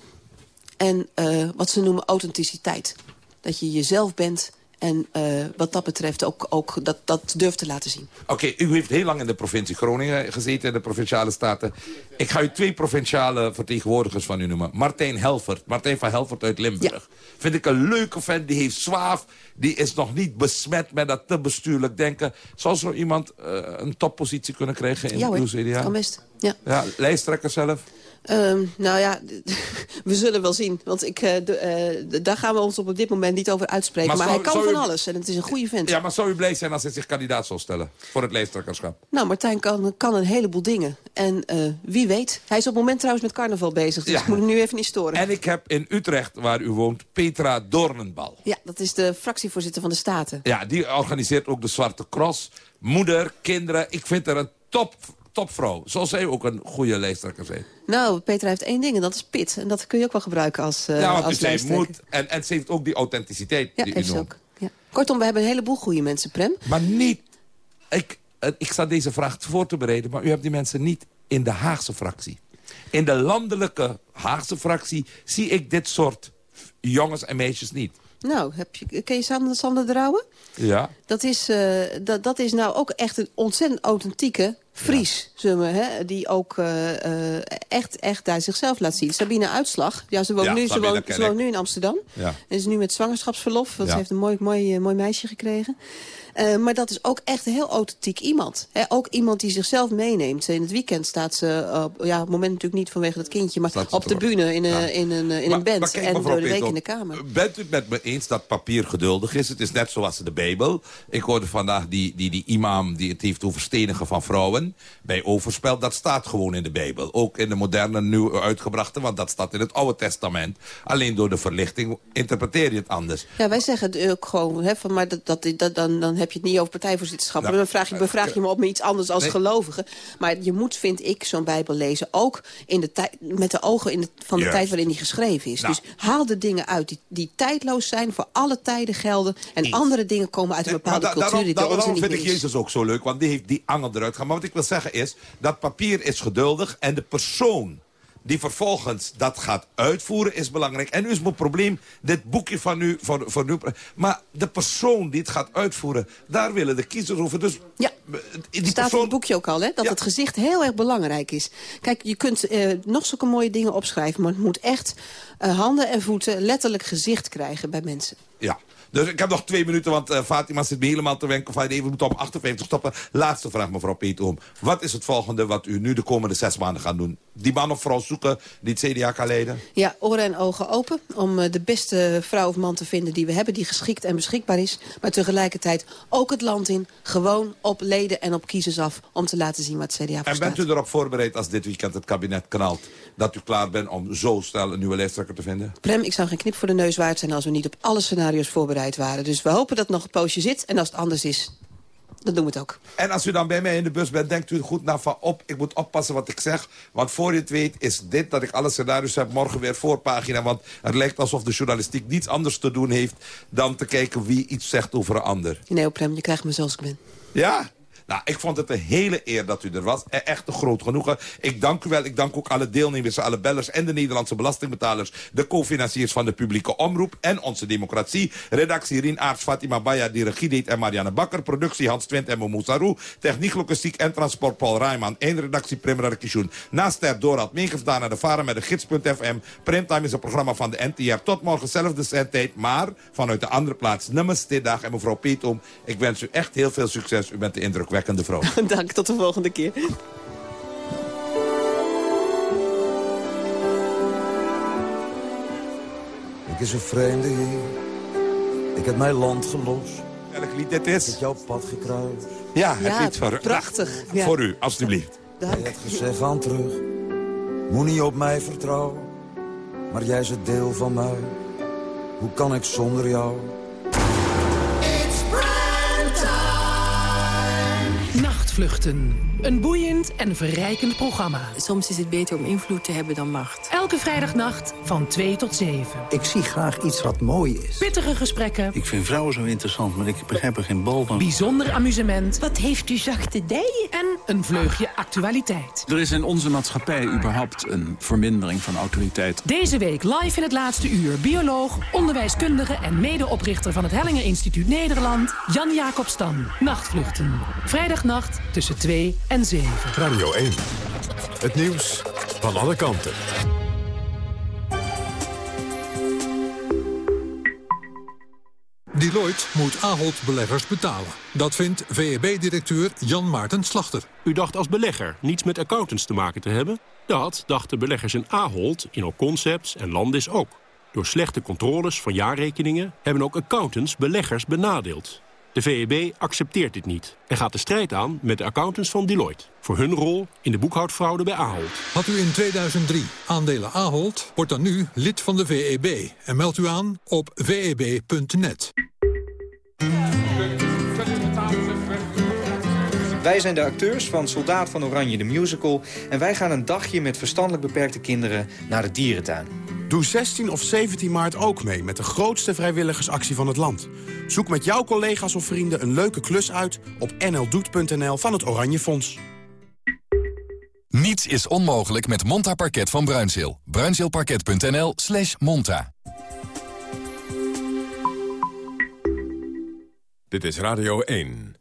en eh, wat ze noemen authenticiteit. Dat je jezelf bent en eh, wat dat betreft ook, ook dat, dat durft te laten zien. Oké, u heeft heel lang in de provincie Groningen gezeten, in de provinciale staten. Ik ga u twee provinciale vertegenwoordigers van u noemen. Martijn Helvert, Martijn van Helvert uit Limburg. Vind ik een leuke vent, die heeft zwaaf. Die is nog niet besmet met dat te bestuurlijk denken. Zou zo iemand eh, een toppositie kunnen krijgen in ja uw CDA? kan best. Ja. Ja, lijsttrekker zelf? Ehm, nou ja, we zullen wel zien. Want ik, eh, de, eh, daar gaan we ons op dit moment niet over uitspreken. Maar Maar, zou- hij kan van u- alles en het is een goede vent. Ja, maar zou u blij zijn als hij zich kandidaat zou stellen voor het lijsttrekkerschap? Nou, Martijn kan, kan een heleboel dingen. En eh, wie weet. Hij is op het moment trouwens met carnaval bezig. Dus Ja. ik moet hem nu even niet storen. En ik heb in Utrecht, waar u woont, Petra Doornenbal. Ja, dat is de fractievoorzitter van de Staten. Ja, die organiseert ook de Zwarte Cross. Moeder, kinderen. Ik vind haar een top, topvrouw. Zal zij ook een goede lijsttrekker zijn? Nou, Peter heeft één ding en dat is pit. En dat kun je ook wel gebruiken als, eh ja, want u als lijsttrekker. moet. En, en ze heeft ook die authenticiteit Ja, die heeft ze ook. Ja. Kortom, we hebben een heleboel goede mensen, Prem. Maar niet... Ik, eh, ik sta deze vraag voor te bereiden, maar u hebt die mensen niet in de Haagse fractie. In de landelijke Haagse fractie zie ik dit soort jongens en meisjes niet. Nou, heb je, ken je Sander, Sander de Rauwe? Ja. Dat is, eh, dat, dat is nou ook echt een ontzettend authentieke Fries, zullen we, hè, die ook eh, eh, echt, echt daar zichzelf laat zien. Sabine Uitslag, ja, ze woont, Ja, nu, ze woont, ze woont nu in Amsterdam. Ja. En is nu met zwangerschapsverlof, want ze heeft een mooi, mooi, mooi meisje gekregen. Eh, maar dat is ook echt een heel authentiek iemand. Ook iemand die zichzelf meeneemt. In het weekend staat ze, op, ja, op het moment natuurlijk niet vanwege dat kindje... maar op de bühne in, een in, een, in een band en door de week in de kamer. Bent u het met me eens dat papier geduldig is? Het is net zoals de Bijbel. Ik hoorde vandaag die, die, die imam die het heeft over stenigen van vrouwen... bij overspel, dat staat gewoon in de Bijbel. Ook in de moderne, nieuw uitgebrachte, want dat staat in het Oude Testament. Alleen door de verlichting interpreteer je het anders. Ja, wij zeggen het ook gewoon, hè, van, maar dat, dat, dat, dan, dan heb je het niet over partijvoorzitterschap. Nou, dan vraag je, bevraag je me op me iets anders als nee. gelovige. Maar je moet, vind ik, zo'n Bijbel lezen. Ook in de tijd, met de ogen in de, van de tijd waarin die geschreven is. Nou. Dus haal de dingen uit die, die tijdloos zijn, voor alle tijden gelden. En andere dingen komen uit een bepaalde da- cultuur daarom niet vind ik. Jezus ook zo leuk, want die heeft die angel eruit gehaald. Maar wat ik wil zeggen is, dat papier is geduldig en de persoon die vervolgens dat gaat uitvoeren is belangrijk. En nu is mijn probleem, dit boekje van u, van, van u... Maar de persoon die het gaat uitvoeren, daar willen de kiezers over. Dus Ja, die staat in persoon... het boekje ook al, hè, dat het gezicht heel erg belangrijk is. Kijk, je kunt eh, nog zulke mooie dingen opschrijven... maar het moet echt eh, handen en voeten letterlijk gezicht krijgen bij mensen. Ja. Dus ik heb nog twee minuten, want eh, Fatima zit me helemaal te wenken... van even moeten om 58 stoppen. Laatste vraag, mevrouw Peetoom. Wat is het volgende wat u nu de komende zes maanden gaat doen? Die man of vrouw zoeken die het CDA kan leiden? Ja, oren en ogen open om eh, de beste vrouw of man te vinden die we hebben... die geschikt en beschikbaar is. Maar tegelijkertijd ook het land in, gewoon op leden en op kiezers af... om te laten zien wat het CDA voor En bent u erop voorbereid als dit weekend het kabinet knalt... dat u klaar bent om zo snel een nieuwe lijsttrekker te vinden? Prem, ik zou geen knip voor de neus waard zijn... als we niet op alle scenario's voorbereid waren. Dus we hopen dat het nog een poosje zit. En als het anders is, dan doen we het ook. En als u dan bij mij in de bus bent, denkt u goed naar van op. Ik moet oppassen wat ik zeg. Want voor je het weet is dit dat ik alle scenario's heb morgen weer voorpagina. Want het lijkt alsof de journalistiek niets anders te doen heeft... dan te kijken wie iets zegt over een ander. Nee, Prem, je krijgt me zoals ik ben. Ja? Nou, ik vond het een hele eer dat u er was. E- Echt een groot genoegen. Ik dank u wel. Ik dank ook alle deelnemers, alle bellers en de Nederlandse belastingbetalers. De co-financiers van de publieke omroep en onze democratie. Redactie Rien Aarts, Fatima Baya, die regie deed en Marianne Bakker. Productie Hans Twint en Momo. Techniek, logistiek en transport Paul Rijman. Eén redactie Primera Kishun. Naast ter Dorad meegedaan naar de varen met de gids.fm. Primtime is een programma van de NTR. Tot morgen zelfde zendtijd, maar vanuit de andere plaats. Namaste dag en mevrouw Peetoom. Ik wens u echt heel veel succes. U bent de indrukwekkende vrouw. Dank, tot de volgende keer. Ik is een vreemde hier. Ik heb mijn land gelost. Welk lied dit is? Ik jouw pad gekruist. Ja, het Ja, lied voor u. prachtig. Ja. Voor u, alstublieft. Jij hebt gezegd aan terug. Moet niet op mij vertrouwen. Maar jij is het deel van mij. Hoe kan ik zonder jou? Nachtvluchten. Een boeiend en verrijkend programma. Soms is het beter om invloed te hebben dan macht. Elke vrijdagnacht van 2 tot 7. Ik zie graag iets wat mooi is. Pittige gesprekken. Ik vind vrouwen zo interessant, maar ik begrijp er geen bal van. Bijzonder amusement. Wat heeft u zachte dijen? En een vleugje actualiteit. Er is in onze maatschappij überhaupt een vermindering van autoriteit. Deze week live in het laatste uur. Bioloog, onderwijskundige en medeoprichter van het Hellinger Instituut Nederland. Jan Jacob Stam. Nachtvluchten. Vrijdagnacht tussen 2 en 7. Radio 1. Het nieuws van alle kanten. Deloitte moet Ahold beleggers betalen. Dat vindt VEB-directeur Jan Maarten Slachter. U dacht als belegger niets met accountants te maken te hebben? Dat dachten beleggers in Ahold, Concepts en Landis ook. Door slechte controles van jaarrekeningen hebben ook accountants beleggers benadeeld. De VEB accepteert dit niet en gaat de strijd aan met de accountants van Deloitte... voor hun rol in de boekhoudfraude bij Ahold. Had u in 2003 aandelen Ahold, wordt dan nu lid van de VEB. En meldt u aan op veb.net. Wij zijn de acteurs van Soldaat van Oranje, de musical... en wij gaan een dagje met verstandelijk beperkte kinderen naar de dierentuin. Doe 16 of 17 maart ook mee met de grootste vrijwilligersactie van het land. Zoek met jouw collega's of vrienden een leuke klus uit op nldoet.nl van het Oranje Fonds. Niets is onmogelijk met Monta Parket van Bruinzeel. Bruinzeelparket.nl slash monta. Dit is Radio 1.